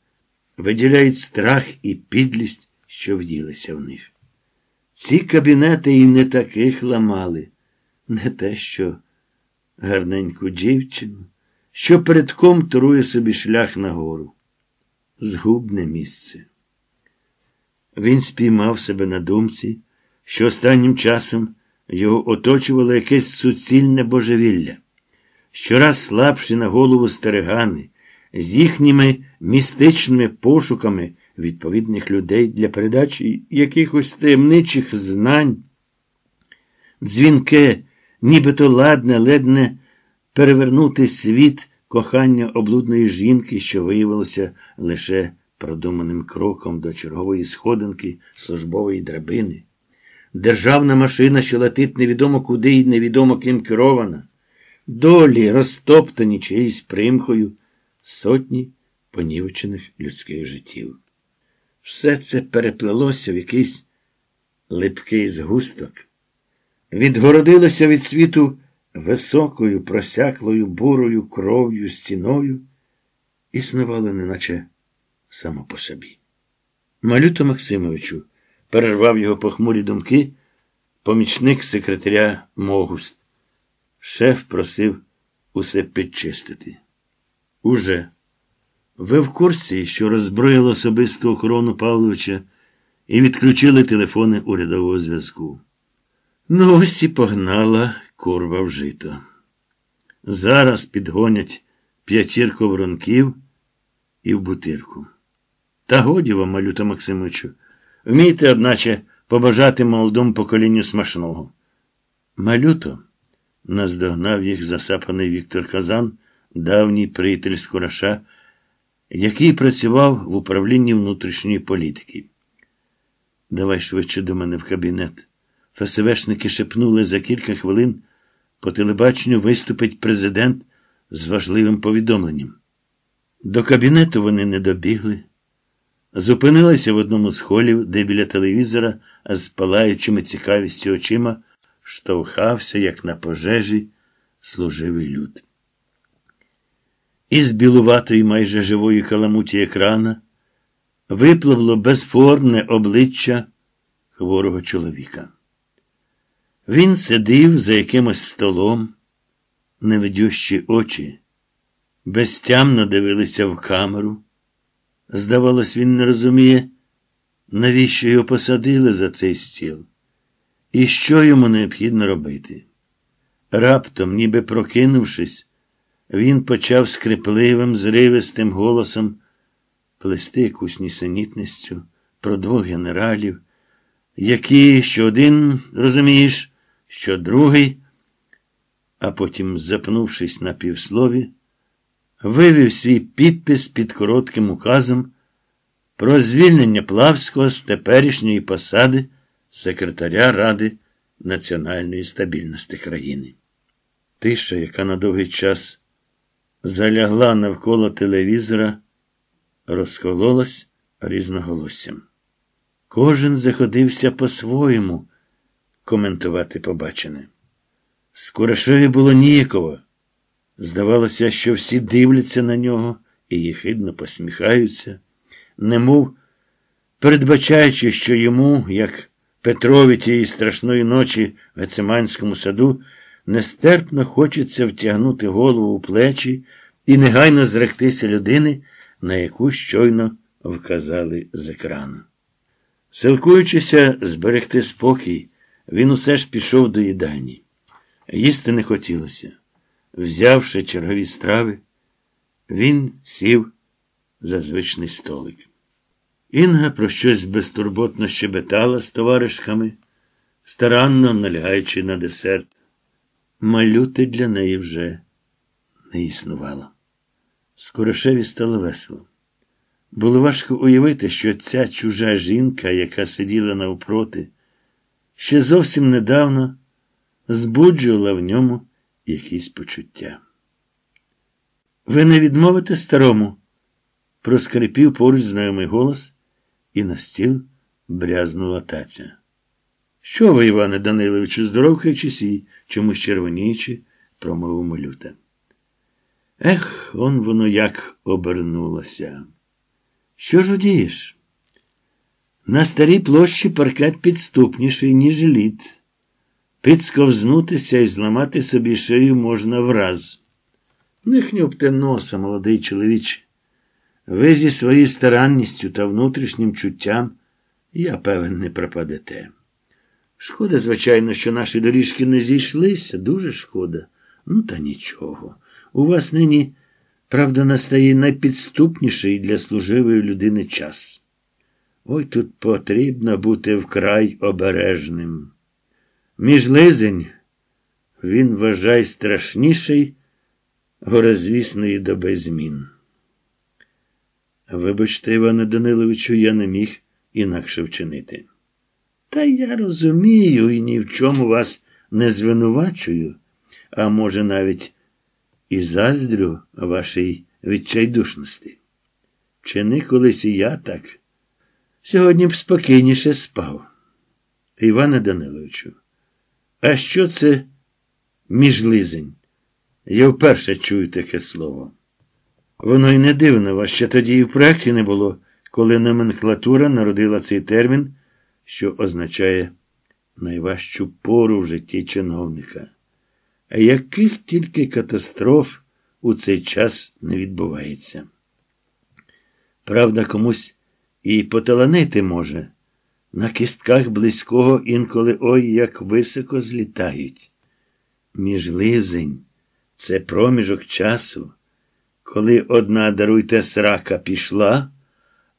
виділяють страх і підлість, що вділися в них. Ці кабінети і не таких ламали, не те, що гарненьку дівчину, що передком турує собі шлях нагору. Згубне місце. Він спіймав себе на думці, що останнім часом його оточувало якесь суцільне божевілля. Щораз слабші на голову стерегани, з їхніми містичними пошуками відповідних людей для передачі якихось таємничих знань, дзвінке, нібито ладне, ледне перевернути світ кохання облудної жінки, що виявилося лише продуманим кроком до чергової сходинки службової драбини. Державна машина, що летить невідомо куди і невідомо ким керована, долі, розтоптані чиїсь примхою, сотні понівечених людських життів. Все це переплелося в якийсь липкий згусток, відгородилося від світу високою, просяклою бурою кров'ю стіною, існувало неначе само по собі. Малюто Максимовичу перервав його похмурі думки помічник секретаря Могуст. Шеф просив усе підчистити. Уже. Ви в курсі, що роззброїли особисту охорону Павловича і відключили телефони урядового зв'язку. Ну, ось і погнала курва в жито. Зараз підгонять п'ятірку воронків і в бутирку. Та годі вам, Малюта Максимовичу, вмійте, одначе, побажати молодому поколінню смачного. Малюто, наздогнав їх засапаний Віктор Казан, давній приятель Скораша, який працював в управлінні внутрішньої політики. Давай швидше до мене в кабінет. ФСВшники шепнули за кілька хвилин. По телебаченню виступить президент з важливим повідомленням. До кабінету вони не добігли. Зупинилися в одному з холів, де біля телевізора з палаючими цікавістю очима штовхався, як на пожежі, служивий люд. Із білуватої майже живої каламуті екрана випливло безформне обличчя хворого чоловіка. Він сидів за якимось столом, невидющі очі, безтямно дивилися в камеру. Здавалось, він не розуміє, навіщо його посадили за цей стіл, і що йому необхідно робити. Раптом, ніби прокинувшись, він почав скрипливим, зривистим голосом плести якусь нісенітністю про двох генералів, які що один, розумієш, що другий, а потім, запнувшись на півслові, вивів свій підпис під коротким указом про звільнення Плавського з теперішньої посади секретаря Ради національної стабільності країни. Тиша, яка на довгий час залягла навколо телевізора, розкололась різноголоссям. Кожен заходився по-своєму коментувати побачене. Скорошеві було ніяково. Здавалося, що всі дивляться на нього і їхидно посміхаються, немов передбачаючи, що йому, як Петрові тієї страшної ночі в Гециманському саду, нестерпно хочеться втягнути голову у плечі і негайно зректися людини, на яку щойно вказали з екрану. Силкуючися зберегти спокій, він усе ж пішов до їдальні. Їсти не хотілося. Взявши чергові страви, він сів за звичний столик. Інга про щось безтурботно щебетала з товаришками, старанно налягаючи на десерт. Малюти для неї вже не існувало. Скорошеві стало весело. Було важко уявити, що ця чужа жінка, яка сиділа навпроти, ще зовсім недавно збуджувала в ньому якісь почуття. Ви не відмовите старому? проскрипів поруч знайомий голос, і на стіл брязнула таця. Що ви, Іване Даниловичу, здоровкаючи часі, чомусь червоніючи, промовив малюта. Ех, он воно як обернулося. Що ж удієш? На старій площі паркет підступніший, ніж лід. Підсковзнутися і зламати собі шию можна враз. Не хнюпте носа, молодий чоловіче. Ви зі своєю старанністю та внутрішнім чуттям, я певен, не пропадете. Шкода, звичайно, що наші доріжки не зійшлися, дуже шкода. Ну, та нічого. У вас нині, правда, настає найпідступніший для служивої людини час. Ой тут потрібно бути вкрай обережним. Міжлизень, він вважай страшніший горозвісної доби змін. Вибачте, Іване Даниловичу, я не міг інакше вчинити. Та я розумію і ні в чому вас не звинувачую, а може, навіть і заздрю вашій відчайдушності. Чини колись і я так. Сьогодні б спокійніше спав. Іване Даниловичу, а що це міжлизень? Я вперше чую таке слово. Воно й не дивно, вас ще тоді і в проєкті не було, коли номенклатура народила цей термін, що означає найважчу пору в житті чиновника. А яких тільки катастроф у цей час не відбувається. Правда, комусь і поталанити може. На кістках близького інколи ой як високо злітають. Міжлизень це проміжок часу, коли одна даруйте срака пішла,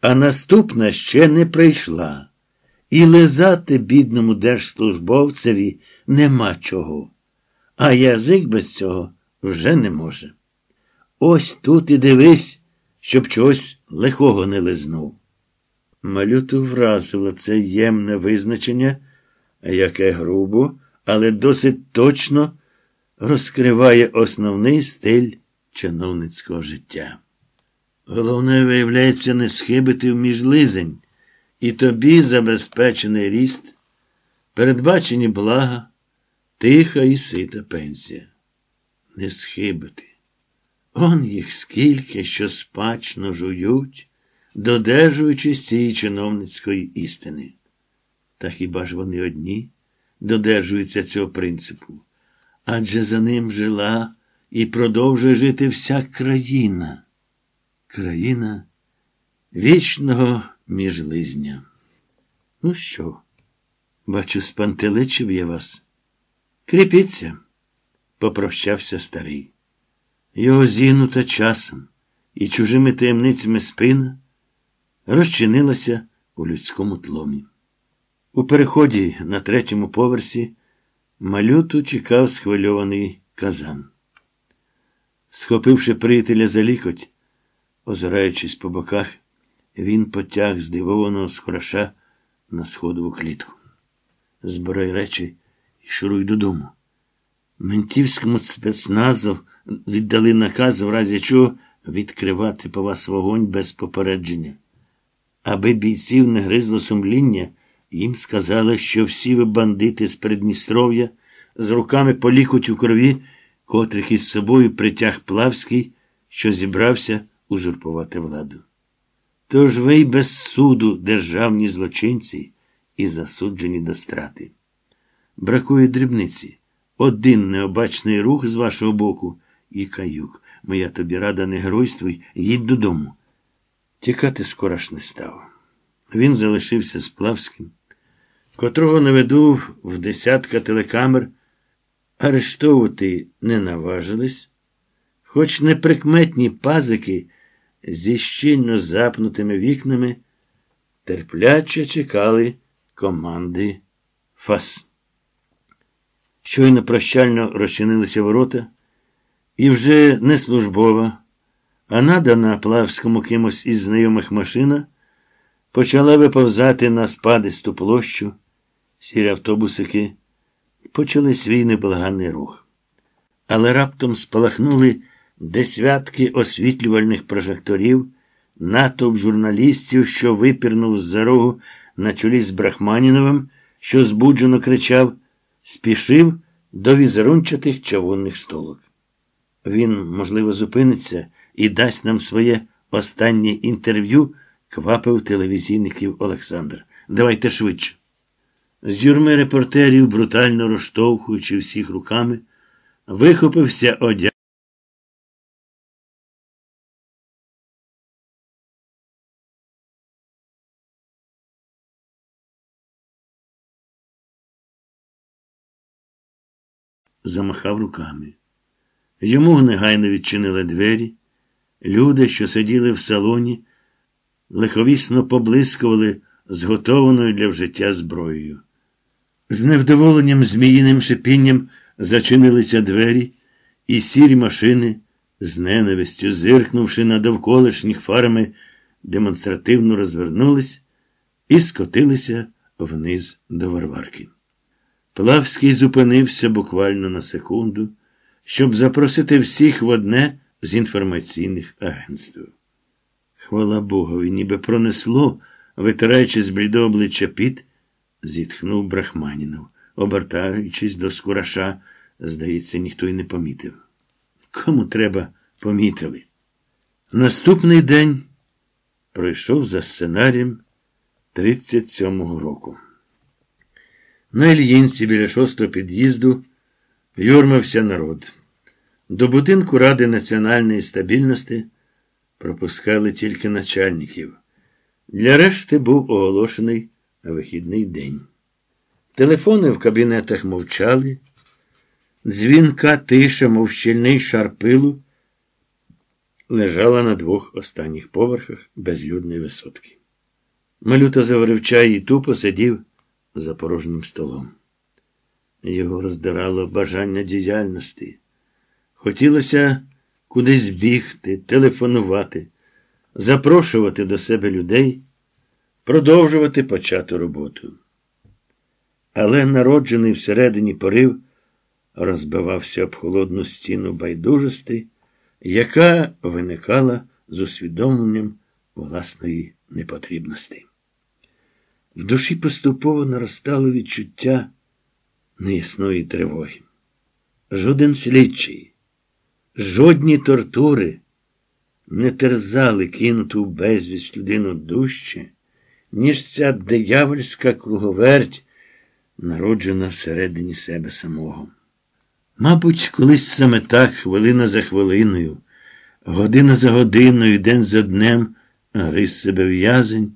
а наступна ще не прийшла. І лизати бідному держслужбовцеві нема чого, а язик без цього вже не може. Ось тут і дивись, щоб чогось лихого не лизнув. Малюту вразило це ємне визначення, яке грубо, але досить точно розкриває основний стиль чиновницького життя. Головне, виявляється, не схибити в міжлизень, і тобі забезпечений ріст, передбачені блага, тиха і сита пенсія. Не схибити. Он їх скільки, що спачно жують, додержуючись цієї чиновницької істини. Та хіба ж вони одні додержуються цього принципу? Адже за ним жила і продовжує жити вся країна. Країна вічного міжлизня. Ну що? Бачу, спантеличив я вас. Кріпіться, попрощався старий. Його зігнута часом і чужими таємницями спина розчинилася у людському тломі. У переході на третьому поверсі малюту чекав схвильований казан. Схопивши приятеля за лікоть, озираючись по боках, він потяг здивованого схороша на сходову клітку. Збирай речі і шуруй додому. Ментівському спецназу віддали наказ, в разі чого відкривати по вас вогонь без попередження. Аби бійців не гризло сумління, їм сказали, що всі ви бандити з Придністров'я, з руками полікуть у крові, котрих із собою притяг Плавський, що зібрався узурпувати владу. Тож ви й без суду державні злочинці і засуджені до страти. Бракує дрібниці. Один необачний рух з вашого боку і каюк. Моя тобі рада не геройствуй, їдь додому. Тікати скоро ж не став. Він залишився з Плавським, котрого наведу в десятка телекамер, арештовувати не наважились, хоч неприкметні пазики зі щільно запнутими вікнами терпляче чекали команди ФАС. Щойно прощально розчинилися ворота, і вже не службова, а надана Плавському кимось із знайомих машина почала виповзати на спадисту площу, сірі автобусики почали свій неблаганний рух. Але раптом спалахнули десятки освітлювальних прожекторів, натовп журналістів, що випірнув з за рогу на чолі з Брахманіновим, що збуджено кричав, спішив до візерунчатих чавунних столок. Він, можливо, зупиниться і дасть нам своє останнє інтерв'ю, квапив телевізійників Олександр. Давайте швидше. З юрми репортерів, брутально розштовхуючи всіх руками, вихопився одяг. Замахав руками. Йому негайно відчинили двері. Люди, що сиділи в салоні, лиховісно поблискували зготованою для вжиття зброєю. З невдоволенням зміїним шипінням зачинилися двері, і сірі машини, з ненавистю, зиркнувши на довколишніх фарами, демонстративно розвернулись і скотилися вниз до Варварки. Плавський зупинився буквально на секунду, щоб запросити всіх в одне з інформаційних агентств. Хвала Богові, ніби пронесло, витираючи з блідого обличчя піт, зітхнув Брахманінов, обертаючись до скураша, здається, ніхто й не помітив. Кому треба, помітили. Наступний день пройшов за сценарієм 37-го року. На Ільїнці біля шостого під'їзду юрмався народ. До будинку Ради національної стабільності пропускали тільки начальників. Для решти був оголошений вихідний день. Телефони в кабінетах мовчали, дзвінка тиша, мов щільний шар пилу, лежала на двох останніх поверхах безлюдної висотки. Малюта заварив чай і тупо сидів за порожнім столом. Його роздирало бажання діяльності. Хотілося кудись бігти, телефонувати, запрошувати до себе людей, продовжувати почату роботу. Але народжений всередині порив розбивався об холодну стіну байдужості, яка виникала з усвідомленням власної непотрібності. В душі поступово наростало відчуття неясної тривоги. Жоден слідчий, жодні тортури не терзали кинуту безвість людину дужче, ніж ця диявольська круговерть, народжена всередині себе самого. Мабуть, колись саме так, хвилина за хвилиною, година за годиною, день за днем гриз себе в'язень,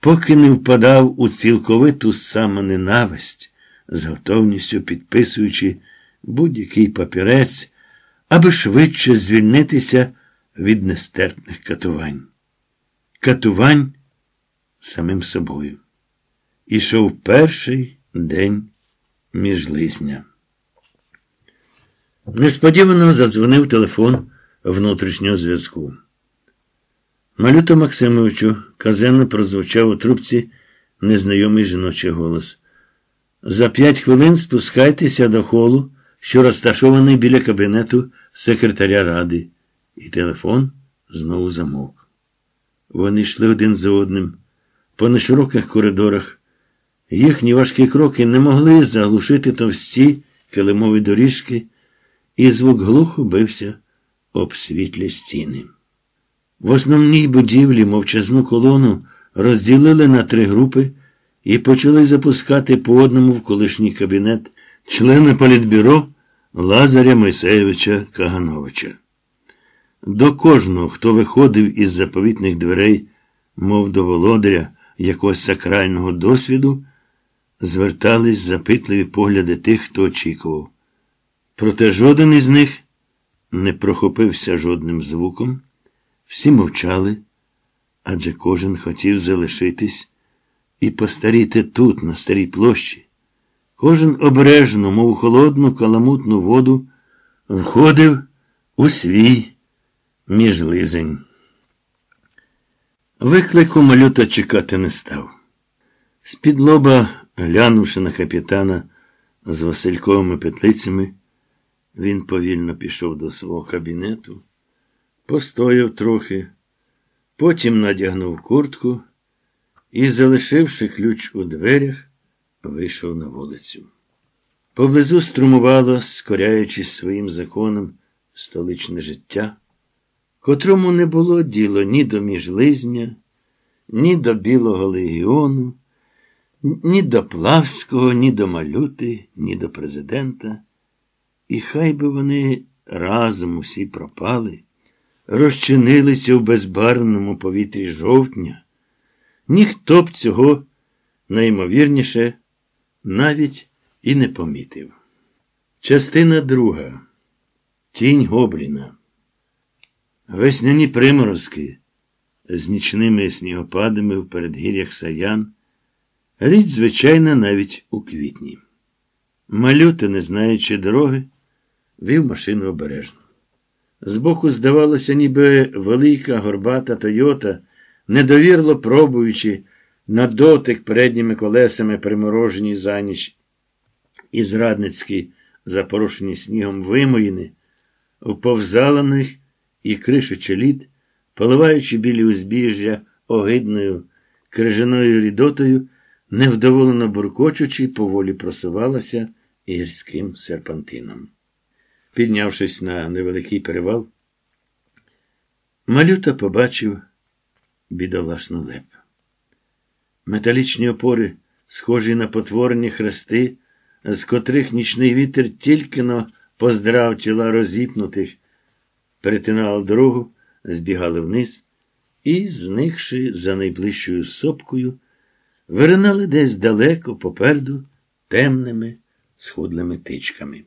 поки не впадав у цілковиту самоненависть, з готовністю підписуючи будь-який папірець, аби швидше звільнитися від нестерпних катувань. Катувань самим собою. Ішов перший день міжлизня. Несподівано задзвонив телефон внутрішнього зв'язку. Малюто Максимовичу казенно прозвучав у трубці незнайомий жіночий голос. За п'ять хвилин спускайтеся до холу, що розташований біля кабінету секретаря ради, і телефон знову замовк. Вони йшли один за одним по нешироких коридорах. Їхні важкі кроки не могли заглушити товсті килимові доріжки, і звук глухо бився об світлі стіни. В основній будівлі мовчазну колону розділили на три групи і почали запускати по одному в колишній кабінет члени політбюро Лазаря Мойсеєвича Кагановича. До кожного, хто виходив із заповітних дверей, мов до володаря якогось сакрального досвіду, звертались запитливі погляди тих, хто очікував. Проте жоден із них не прохопився жодним звуком. Всі мовчали, адже кожен хотів залишитись і постаріти тут, на старій площі. Кожен обережно, мов холодну каламутну воду, входив у свій міжлизень. Виклику малюта чекати не став. З-під лоба, глянувши на капітана з Васильковими петлицями, він повільно пішов до свого кабінету, постояв трохи, потім надягнув куртку і, залишивши ключ у дверях, вийшов на вулицю. Поблизу струмувало, скоряючись своїм законом, столичне життя, котрому не було діло ні до міжлизня, ні до Білого легіону, ні до Плавського, ні до Малюти, ні до президента. І хай би вони разом усі пропали, розчинилися в безбарвному повітрі жовтня, ніхто б цього найімовірніше навіть і не помітив. Частина друга. Тінь Гобліна. Весняні приморозки з нічними снігопадами в передгір'ях саян. Річ, звичайна, навіть у квітні. Малюта, не знаючи дороги, вів машину обережно. Збоку, здавалося, ніби велика горбата Тойота, недовірло пробуючи на дотик передніми колесами приморожені за ніч і зрадницькі, запорошені снігом вимоїни, вповзала на них і кришучи лід, поливаючи білі узбіжжя огидною крижаною рідотою, невдоволено буркочучи, поволі просувалася гірським серпантином. Піднявшись на невеликий перевал, малюта побачив бідолашну леп. Металічні опори, схожі на потворні хрести, з котрих нічний вітер тільки но поздрав тіла розіпнутих, перетинали дорогу, збігали вниз і, зникши за найближчою сопкою, виринали десь далеко попереду темними схудлими тичками.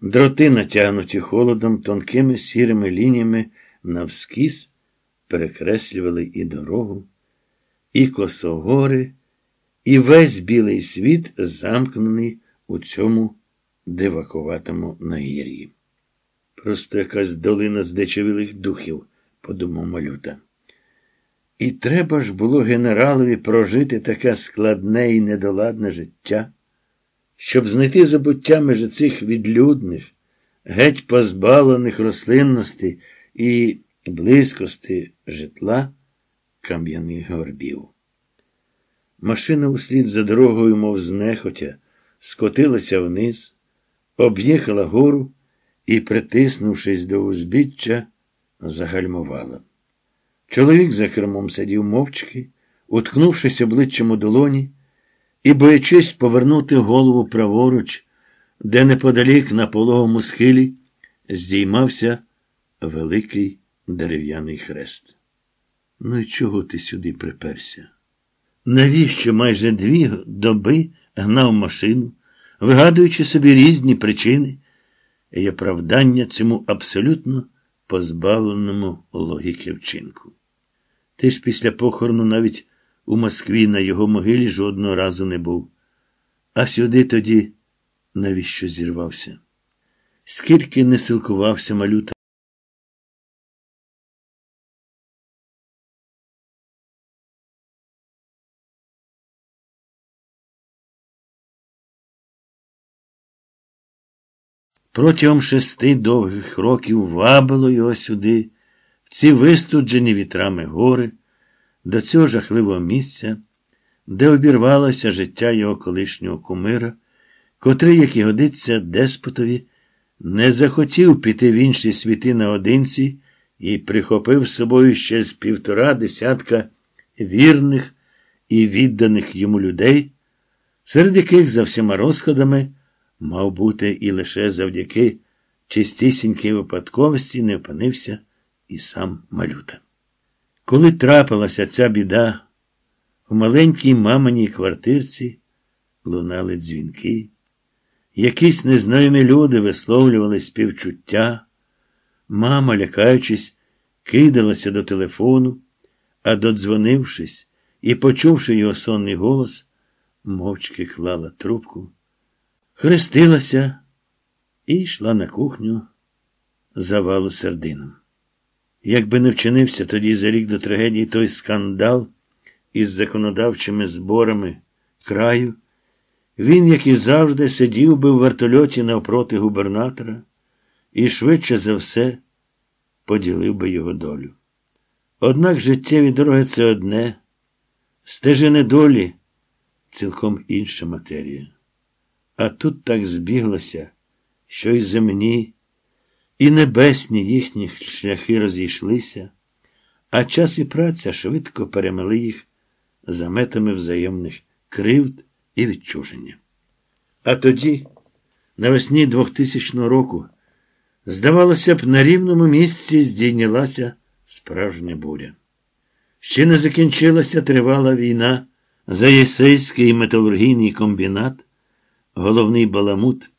Дроти, натягнуті холодом, тонкими сірими лініями навскіз, перекреслювали і дорогу, і косогори, і весь білий світ замкнений у цьому дивакуватому нагір'ї. Просто якась долина здичавілих духів, подумав малюта. І треба ж було генералові прожити таке складне і недоладне життя, щоб знайти забуття між цих відлюдних, геть позбавлених рослинності і близькості житла кам'яних горбів. Машина услід за дорогою, мов знехотя, скотилася вниз, об'їхала гору і, притиснувшись до узбіччя, загальмувала. Чоловік за кермом сидів мовчки, уткнувшись обличчям у долоні, і, боячись повернути голову праворуч, де неподалік на пологому схилі здіймався великий дерев'яний хрест. Ну і чого ти сюди приперся? Навіщо майже дві доби гнав машину, вигадуючи собі різні причини і оправдання цьому абсолютно позбавленому логіки вчинку? Ти ж після похорону навіть у Москві на його могилі жодного разу не був. А сюди тоді навіщо зірвався? Скільки не силкувався малюта. Протягом шести довгих років вабило його сюди, в ці вистуджені вітрами гори, до цього жахливого місця, де обірвалося життя його колишнього кумира, котрий, як і годиться деспотові, не захотів піти в інші світи наодинці і прихопив з собою ще з півтора десятка вірних і відданих йому людей, серед яких за всіма розкладами мав бути і лише завдяки чистісінькій випадковості не опинився і сам малюта. Коли трапилася ця біда, у маленькій маминій квартирці лунали дзвінки, якісь незнайомі люди висловлювали співчуття, мама, лякаючись, кидалася до телефону, а додзвонившись і почувши його сонний голос, мовчки клала трубку хрестилася і йшла на кухню завалу сердином. Якби не вчинився тоді за рік до трагедії той скандал із законодавчими зборами краю, він, як і завжди, сидів би в вертольоті навпроти губернатора і швидше за все поділив би його долю. Однак життєві дороги це одне, стежини долі цілком інша матерія. А тут так збіглося, що й земні, і небесні їхні шляхи розійшлися, а час і праця швидко перемели їх заметами взаємних кривд і відчуження. А тоді, навесні 2000 року, здавалося б, на рівному місці здійнялася справжня буря. Ще не закінчилася тривала війна за Єсейський металургійний комбінат головний баламут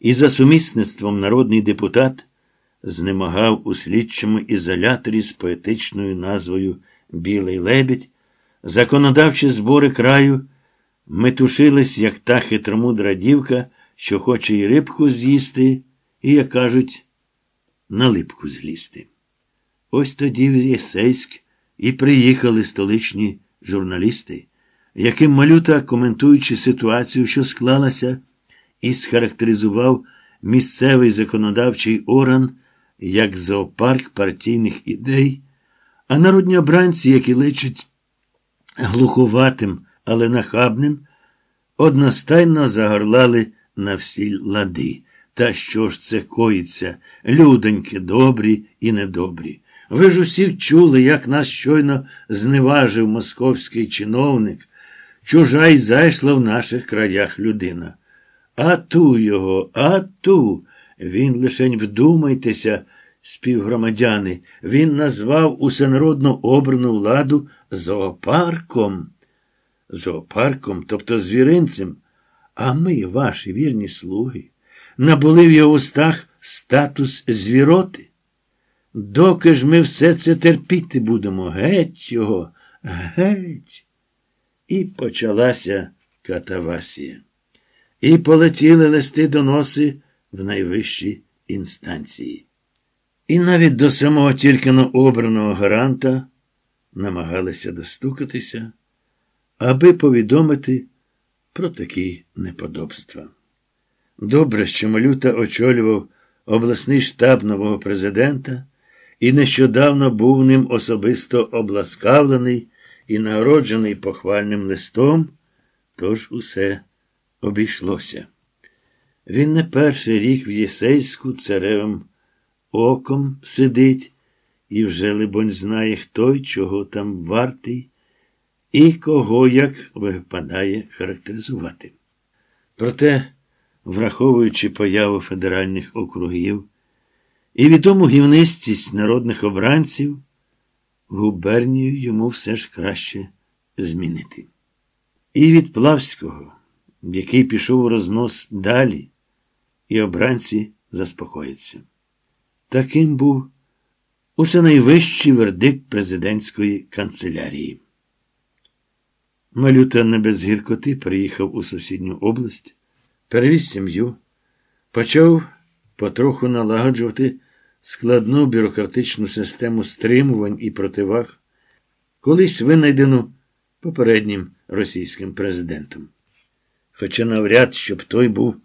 і за сумісництвом народний депутат знемагав у слідчому ізоляторі з поетичною назвою Білий лебідь, законодавчі збори краю метушились, як та хитромудра дівка, що хоче й рибку з'їсти, і, як кажуть, на липку злізти. Ось тоді в Єсейськ і приїхали столичні журналісти яким малюта, коментуючи ситуацію, що склалася, і схарактеризував місцевий законодавчий орган як зоопарк партійних ідей, а народні обранці, які лечать глуховатим, але нахабним, одностайно загорлали на всі лади. Та що ж це коїться, людоньки добрі і недобрі. Ви ж усі чули, як нас щойно зневажив московський чиновник, чужа й зайшла в наших краях людина. А ту його, а ту. Він лишень вдумайтеся, співгромадяни, він назвав усенародно обрану владу зоопарком. Зоопарком, тобто звіринцем. А ми, ваші вірні слуги, набули в його устах статус звіроти. Доки ж ми все це терпіти будемо, геть його, геть. І почалася катавасія. І полетіли листи доноси в найвищі інстанції. І навіть до самого тільки обраного гаранта намагалися достукатися, аби повідомити про такі неподобства. Добре, що малюта очолював обласний штаб нового президента і нещодавно був ним особисто обласкавлений і нагороджений похвальним листом, тож усе обійшлося. Він не перший рік в Єсейську царевим оком сидить і вже, либонь, знає, хто й чого там вартий, і кого як випадає характеризувати. Проте, враховуючи появу федеральних округів і відому гівнистість народних обранців, губернію йому все ж краще змінити. І від Плавського, який пішов у рознос далі, і обранці заспокояться. Таким був усе найвищий вердикт президентської канцелярії. Малюта не без гіркоти приїхав у сусідню область, перевіз сім'ю, почав потроху налагоджувати складну бюрократичну систему стримувань і противаг, колись винайдену попереднім російським президентом. Хоча навряд, щоб той був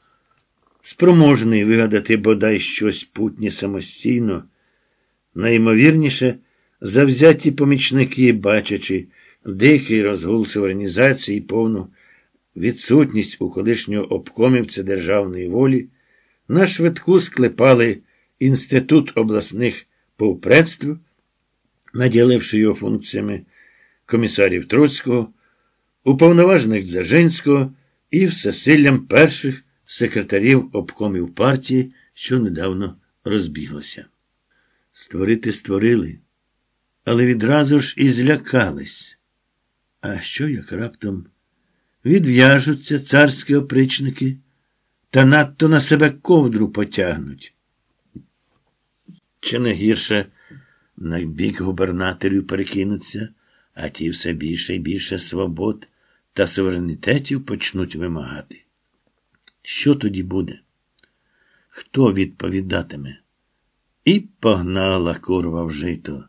спроможний вигадати бодай щось путнє самостійно, найімовірніше, завзяті помічники, бачачи дикий розгул суверенізації, і повну відсутність у колишнього обкомівця державної волі, на швидку склепали Інститут обласних повпредств, наділивши його функціями комісарів Троцького, уповноважених Дзержинського і всесиллям перших секретарів обкомів партії, що недавно розбіглося. Створити створили, але відразу ж і злякались. А що як раптом відв'яжуться царські опричники та надто на себе ковдру потягнуть? Чи не гірше на бік губернаторів перекинуться, а ті все більше і більше свобод та суверенітетів почнуть вимагати? Що тоді буде? Хто відповідатиме? І погнала курва в жито.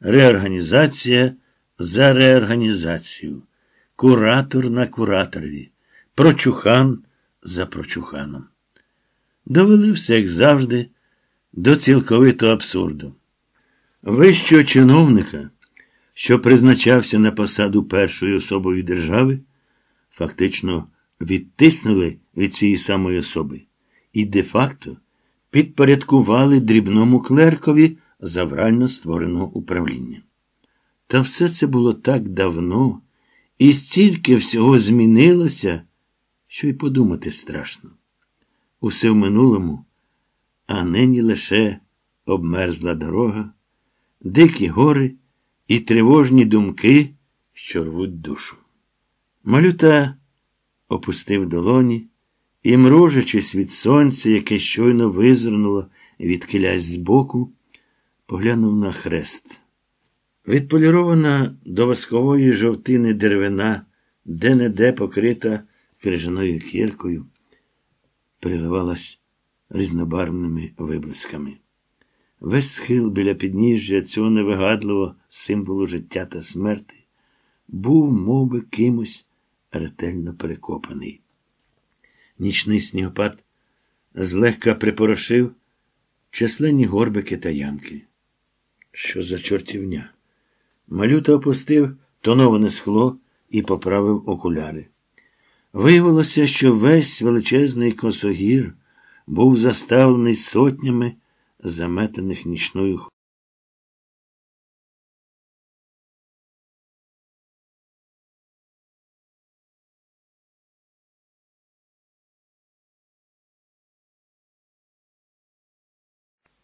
Реорганізація за реорганізацію, куратор на кураторові, прочухан за прочуханом. Довели все, як завжди, до цілковитого абсурду. Вищого чиновника, що призначався на посаду першої особою держави, фактично відтиснули від цієї самої особи і де-факто підпорядкували дрібному клеркові заврально створеного управління. Та все це було так давно, і стільки всього змінилося, що й подумати страшно. Усе в минулому, а нині лише обмерзла дорога, дикі гори і тривожні думки, що рвуть душу. Малюта опустив долоні і, мружачись від сонця, яке щойно визирнуло від килясь збоку, поглянув на хрест. Відполірована до воскової жовтини деревина, де-не-де покрита крижаною кіркою, переливалась різнобарвними виблисками. Весь схил біля підніжжя цього невигадливого символу життя та смерти був мов би, кимось ретельно перекопаний. Нічний снігопад злегка припорошив численні горбики та ямки. Що за чортівня? Малюта опустив тоноване скло і поправив окуляри. Виявилося, що весь величезний косогір був заставлений сотнями заметених нічною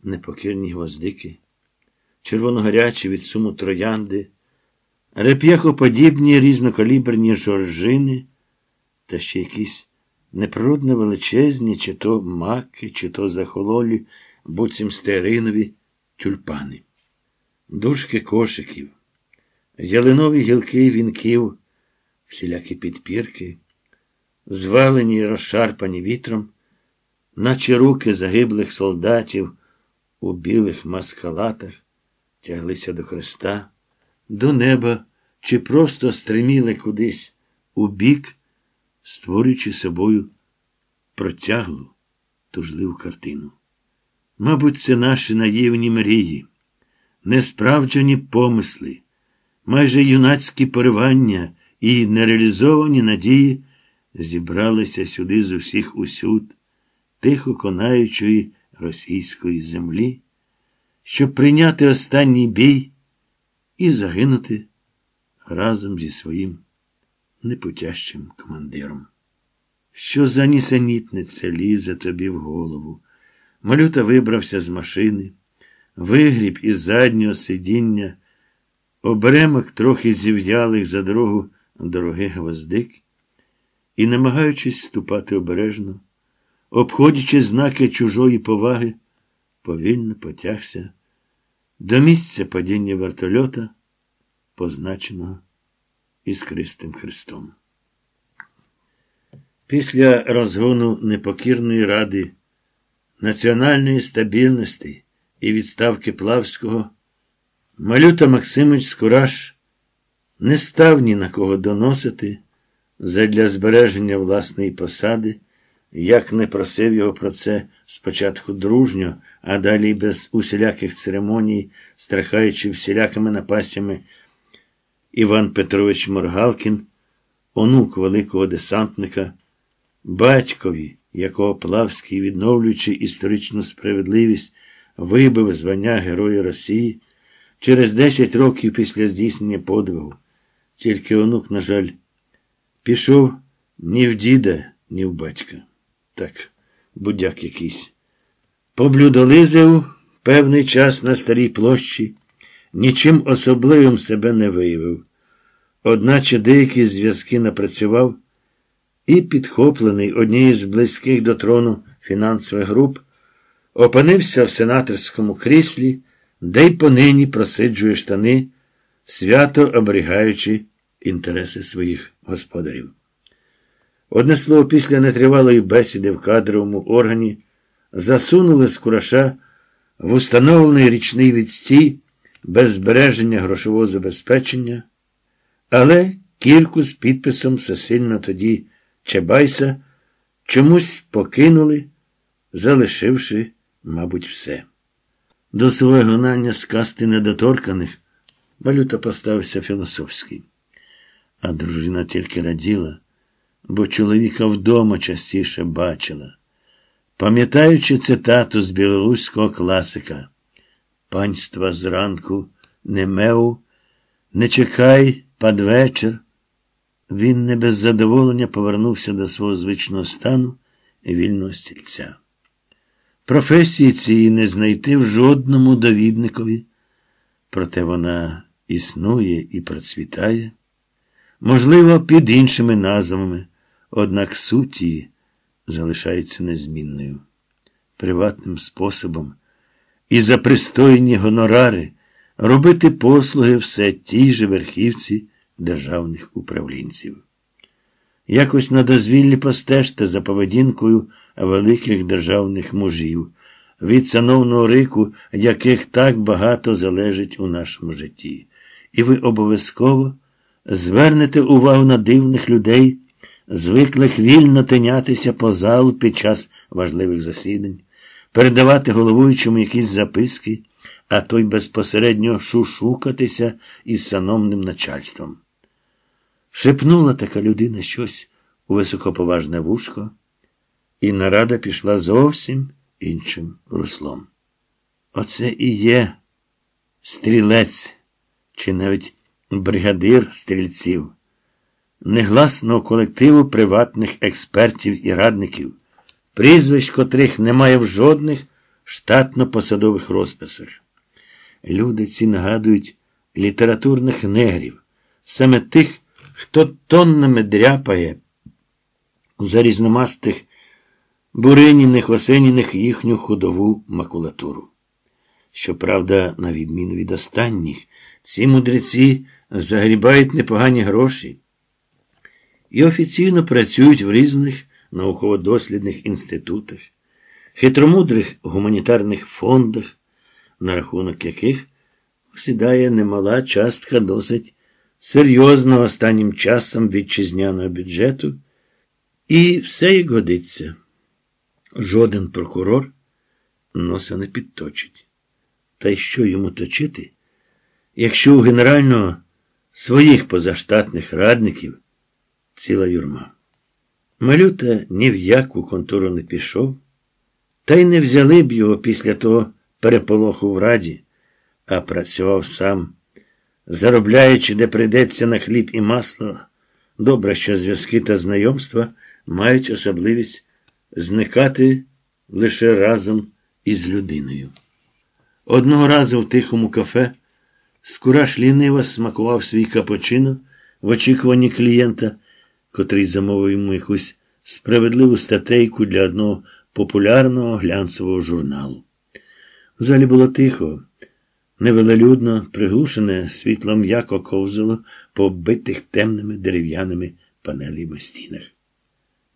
непокірні гвоздики, червоногорячі від суму троянди, реп'яхоподібні різнокаліберні жоржини та ще якісь неприродно величезні, чи то маки, чи то захололі, буцім стеринові тюльпани, дужки кошиків, ялинові гілки вінків, всілякі підпірки, звалені й розшарпані вітром, наче руки загиблих солдатів у білих маскалатах тяглися до хреста, до неба чи просто стриміли кудись у бік, створюючи собою протяглу, тужливу картину. Мабуть, це наші наївні мрії, несправджені помисли, майже юнацькі поривання і нереалізовані надії зібралися сюди з усіх усюд, тихо конаючої російської землі, щоб прийняти останній бій і загинути разом зі своїм непутящим командиром. Що за нісенітниця лізе тобі в голову? Малюта вибрався з машини, вигріб із заднього сидіння, обремок трохи зів'ялих за дорогу дорогих гвоздик і, намагаючись ступати обережно, обходячи знаки чужої поваги, повільно потягся до місця падіння вертольота, позначеного іскристим хрестом. Після розгону непокірної ради, національної стабільності і відставки Плавського, Малюта Максимович Скураш не став ні на кого доносити задля збереження власної посади, як не просив його про це спочатку дружньо, а далі без усіляких церемоній, страхаючи всілякими напастями Іван Петрович Моргалкін, онук великого десантника, батькові, якого Плавський, відновлюючи історичну справедливість, вибив звання Героя Росії через 10 років після здійснення подвигу. Тільки онук, на жаль, пішов ні в діда, ні в батька. Так, будяк якийсь. Поблюдолизив певний час на старій площі, нічим особливим себе не виявив. Одначе деякі зв'язки напрацював і, підхоплений однією з близьких до трону фінансових груп, опинився в сенаторському кріслі, де й понині просиджує штани, свято оберігаючи інтереси своїх господарів. Одне слово, після нетривалої бесіди в кадровому органі засунули з кураша в установлений річний відстій без збереження грошового забезпечення, але кірку з підписом всесильно тоді Чебайса чомусь покинули, залишивши, мабуть, все. До свого гонання з касти недоторканих Балюта поставився філософський. А дружина тільки раділа, бо чоловіка вдома частіше бачила. Пам'ятаючи цитату з білоруського класика Панства зранку не меу, не чекай падвечір, він не без задоволення повернувся до свого звичного стану вільного стільця. Професії цієї не знайти в жодному довідникові, проте вона існує і процвітає, можливо, під іншими назвами, однак суть залишається незмінною, приватним способом і за пристойні гонорари робити послуги все тій же верхівці державних управлінців. Якось на дозвіллі постежте за поведінкою великих державних мужів, від сановного рику, яких так багато залежить у нашому житті. І ви обов'язково звернете увагу на дивних людей, звиклих вільно тинятися по залу під час важливих засідань, передавати головуючому якісь записки, а той безпосередньо шушукатися із сановним начальством. Шепнула така людина щось у високоповажне вушко, і нарада пішла зовсім іншим руслом. Оце і є стрілець, чи навіть бригадир стрільців, негласного колективу приватних експертів і радників, прізвищ котрих немає в жодних штатно-посадових розписах. Люди ці нагадують літературних негрів, саме тих, хто тоннами дряпає за різномастих буриніних, осеніних їхню ходову макулатуру. Щоправда, на відміну від останніх, ці мудреці загрібають непогані гроші і офіційно працюють в різних науково-дослідних інститутах, хитромудрих гуманітарних фондах, на рахунок яких сідає немала частка досить серйозно останнім часом вітчизняного бюджету, і все як годиться. Жоден прокурор носа не підточить. Та й що йому точити, якщо у генерального своїх позаштатних радників ціла юрма? Малюта ні в яку контору не пішов, та й не взяли б його після того переполоху в раді, а працював сам, заробляючи, де прийдеться на хліб і масло. Добре, що зв'язки та знайомства мають особливість зникати лише разом із людиною. Одного разу в тихому кафе Скураш ліниво смакував свій капочино в очікуванні клієнта, котрий замовив йому якусь справедливу статейку для одного популярного глянцевого журналу. В залі було тихо, невелелюдно, приглушене світло м'яко ковзало по оббитих темними дерев'яними панелями стінах.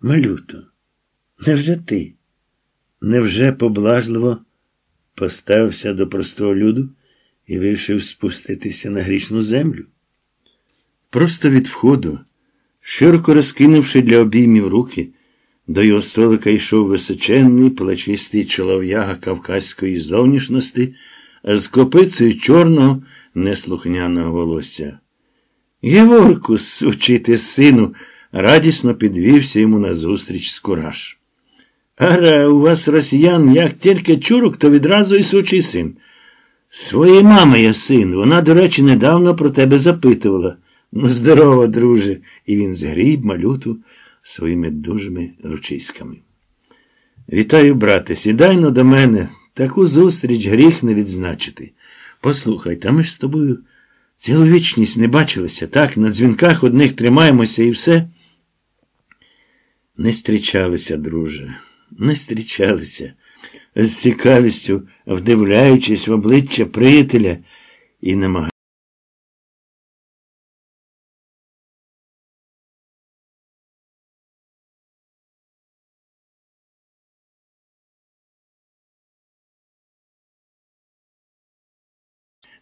Малюто, невже ти? Невже поблажливо поставився до простого люду і вирішив спуститися на грішну землю? Просто від входу, широко розкинувши для обіймів руки, до його столика йшов височенний, плачистий чолов'яга кавказької зовнішності з копицею чорного неслухняного волосся. Геворку, сучити сину, радісно підвівся йому назустріч скураж. Ара, у вас росіян, як тільки чурок, то відразу і сучий син. Своєї мами я син. Вона, до речі, недавно про тебе запитувала. Ну, здорово, друже. І він згріб малюту своїми дужими ручиськами. Вітаю, брате, сідайно до мене. Таку зустріч гріх не відзначити. Послухай, та ми ж з тобою цілу вічність не бачилися, так, на дзвінках одних тримаємося і все. Не зустрічалися, друже, не зустрічалися, з цікавістю, вдивляючись в обличчя приятеля і намагаючись.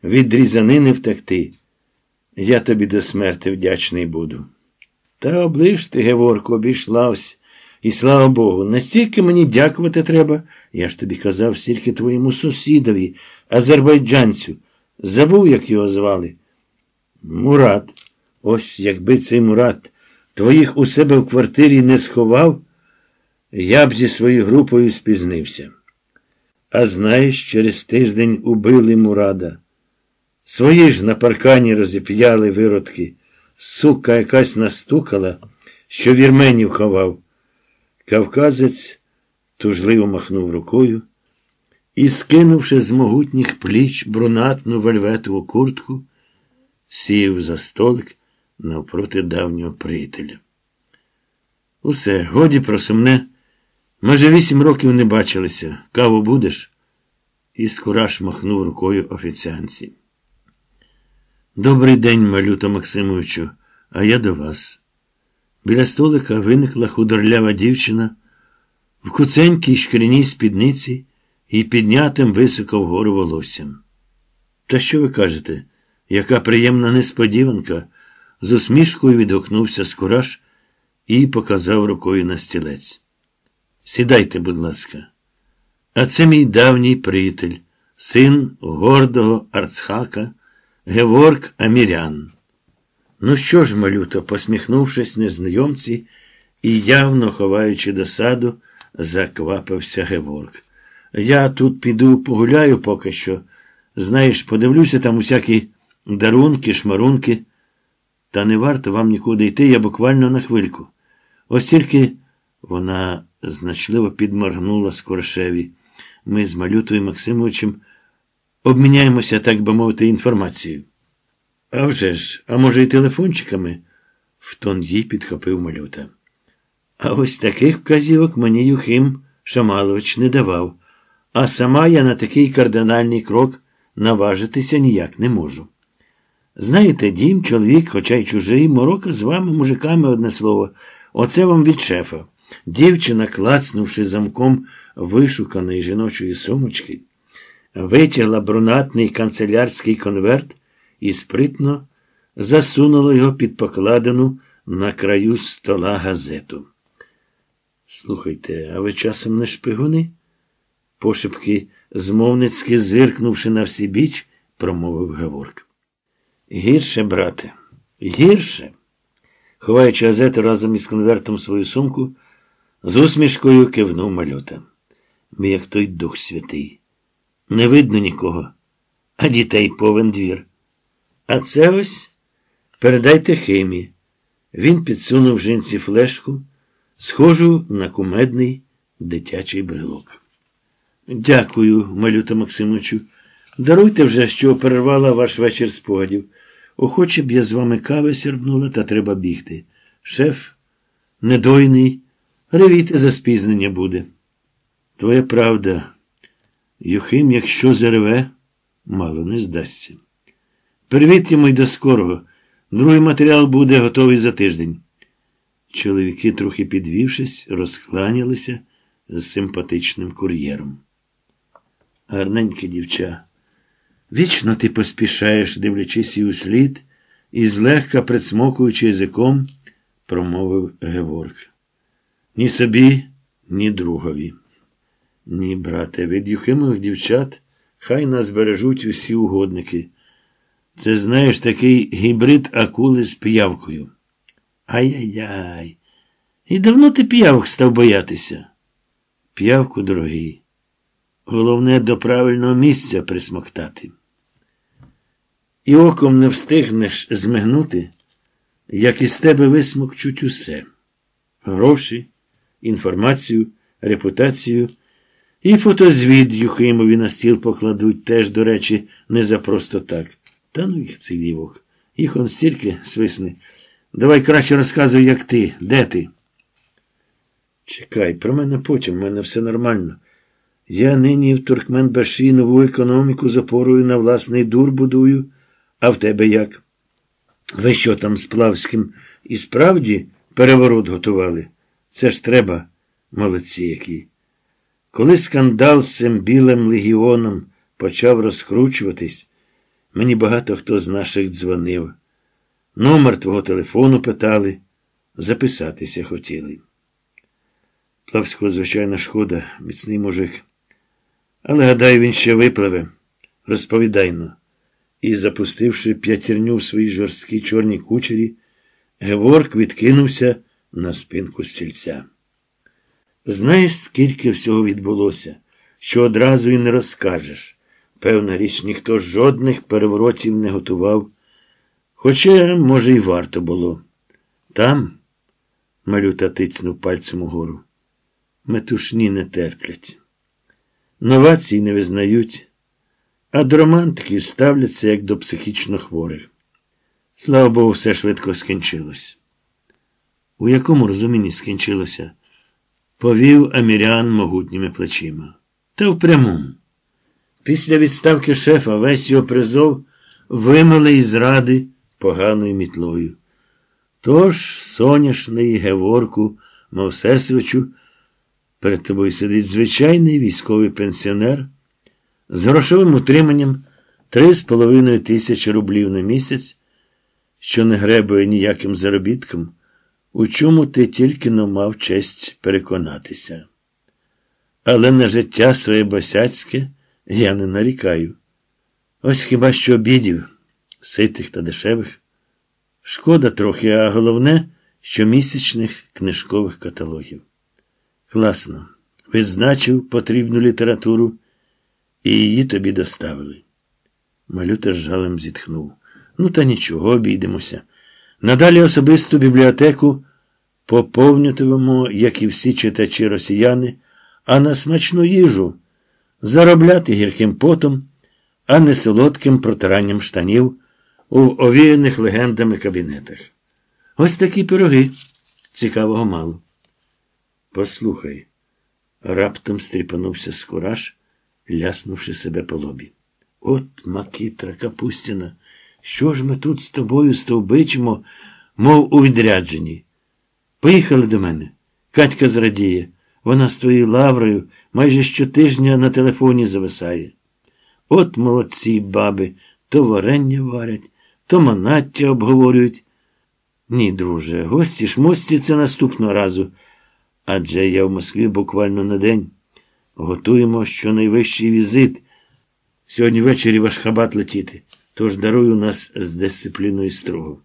Від різанини втекти. Я тобі до смерти вдячний буду. Та оближ ти, Геворко, обійшлавсь, і слава Богу, настільки мені дякувати треба, я ж тобі казав, стільки твоєму сусідові, азербайджанцю. Забув, як його звали. Мурат. Ось якби цей Мурат твоїх у себе в квартирі не сховав, я б зі своєю групою спізнився. А знаєш, через тиждень убили Мурада. Свої ж на паркані розіп'яли виродки. Сука якась настукала, що вірменів ховав. Кавказець тужливо махнув рукою і, скинувши з могутніх пліч брунатну вельветову куртку, сів за столик навпроти давнього приятеля. Усе, годі про сумне. Може, вісім років не бачилися. Каву будеш? І скораш махнув рукою офіціанці. Добрий день, малюто Максимовичу, а я до вас. Біля столика виникла худорлява дівчина в куценькій шкіряній спідниці і піднятим високо вгору волоссям. Та що ви кажете, яка приємна несподіванка? з усмішкою відгукнувся Скураж і показав рукою на стілець. Сідайте, будь ласка. А це мій давній приятель, син гордого Арцхака. Геворк Амірян. Ну що ж, малюто, посміхнувшись незнайомці і явно ховаючи досаду, заквапився Геворк. Я тут піду погуляю поки що. Знаєш, подивлюся там усякі дарунки, шмарунки. Та не варто вам нікуди йти, я буквально на хвильку. Ось тільки вона значливо підморгнула Скоршеві. Ми з Малютою Максимовичем обміняємося, так би мовити, інформацією. «А вже ж, а може, й телефончиками? в тон їй підхопив малюта. А ось таких вказівок мені Юхим Шамалович не давав, а сама я на такий кардинальний крок наважитися ніяк не можу. Знаєте, дім, чоловік, хоча й чужий, морока з вами, мужиками, одне слово, оце вам від шефа. Дівчина, клацнувши замком вишуканої жіночої сумочки, витягла брунатний канцелярський конверт і спритно засунула його під покладену на краю стола газету. Слухайте, а ви часом не шпигуни? пошепки, змовницьки зиркнувши на всі біч, промовив Гаворк. Гірше, брате, гірше. Ховаючи газету разом із конвертом свою сумку, з усмішкою кивнув малюта. Ми, як той Дух Святий. Не видно нікого, а дітей повен двір. А це ось передайте химі. Він підсунув жінці флешку, схожу на кумедний дитячий брелок. Дякую, малюта Максимовичу. Даруйте вже, що перервала ваш вечір спогадів. Охоче б я з вами кави сірбнула, та треба бігти. Шеф, недойний, ревіти за спізнення буде. Твоя правда, Юхим, якщо зареве, мало не здасться. Привіт йому й до скорого. Другий матеріал буде готовий за тиждень. Чоловіки, трохи підвівшись, розкланялися з симпатичним кур'єром. Гарненьке дівча. Вічно ти поспішаєш, дивлячись їй у слід, і злегка прицмокуючи язиком, промовив Геворг. Ні собі, ні другові. Ні, брате, від Юхимових дівчат хай нас бережуть усі угодники. Це, знаєш, такий гібрид акули з п'явкою. Ай-яй-яй. І давно ти п'явок став боятися? П'явку, дорогий. Головне до правильного місця присмоктати. І оком не встигнеш змигнути, як із тебе висмокчуть усе гроші, інформацію, репутацію. І фотозвіт Юхимові на стіл покладуть теж, до речі, не за просто так. Та ну їх цей лівок. Їх он стільки свисне. Давай краще розказуй, як ти, де ти. Чекай, про мене потім, в мене все нормально. Я нині в Туркменбаші нову економіку з опорою на власний дур будую, а в тебе як? Ви що там з Плавським і справді переворот готували? Це ж треба, молодці які. Коли скандал з цим білим легіоном почав розкручуватись, мені багато хто з наших дзвонив. Номер твого телефону питали, записатися хотіли. Плавського, звичайно, шкода, міцний мужик. Але, гадаю, він ще випливе, розповідайно. І, запустивши п'ятірню в своїй жорсткій чорній кучері, Геворк відкинувся на спинку стільця. Знаєш, скільки всього відбулося, що одразу і не розкажеш. Певна річ, ніхто жодних переворотів не готував. Хоча, може, й варто було. Там, малюта тицнув пальцем угору, метушні не терплять. Новацій не визнають, а до романтиків ставляться як до психічно хворих. Слава Богу, все швидко скінчилось. У якому розумінні скінчилося? Повів Амірян могутніми плечима. Та в прямому. Після відставки шефа весь його призов вимили із ради поганою мітлою. Тож, соняшний Геворку Мовсесовичу, перед тобою сидить звичайний військовий пенсіонер з грошовим утриманням 3,5 тисячі рублів на місяць, що не гребує ніяким заробітком у чому ти тільки но мав честь переконатися. Але на життя своє босяцьке я не нарікаю. Ось хіба що обідів, ситих та дешевих. Шкода трохи, а головне, щомісячних книжкових каталогів. Класно. Відзначив потрібну літературу, і її тобі доставили. Малюта з жалем зітхнув. Ну, та нічого, обійдемося. Надалі особисту бібліотеку поповнюватимемо, як і всі читачі росіяни, а на смачну їжу заробляти гірким потом, а не солодким протиранням штанів у овіяних легендами кабінетах. Ось такі пироги. Цікавого мало. Послухай, раптом стріпанувся скураж, ляснувши себе по лобі. От макітра Капустіна. Що ж ми тут з тобою стовбичимо, мов у відрядженні? Поїхали до мене. Катька зрадіє. Вона з твоєю лаврою майже щотижня на телефоні зависає. От молодці баби то варення варять, то манаття обговорюють. Ні, друже, гості ж мості це наступного разу. Адже я в Москві буквально на день. Готуємо щонайвищий візит. Сьогодні ввечері в Ашхабад летіти. Тож даруй у нас з дисципліною строго.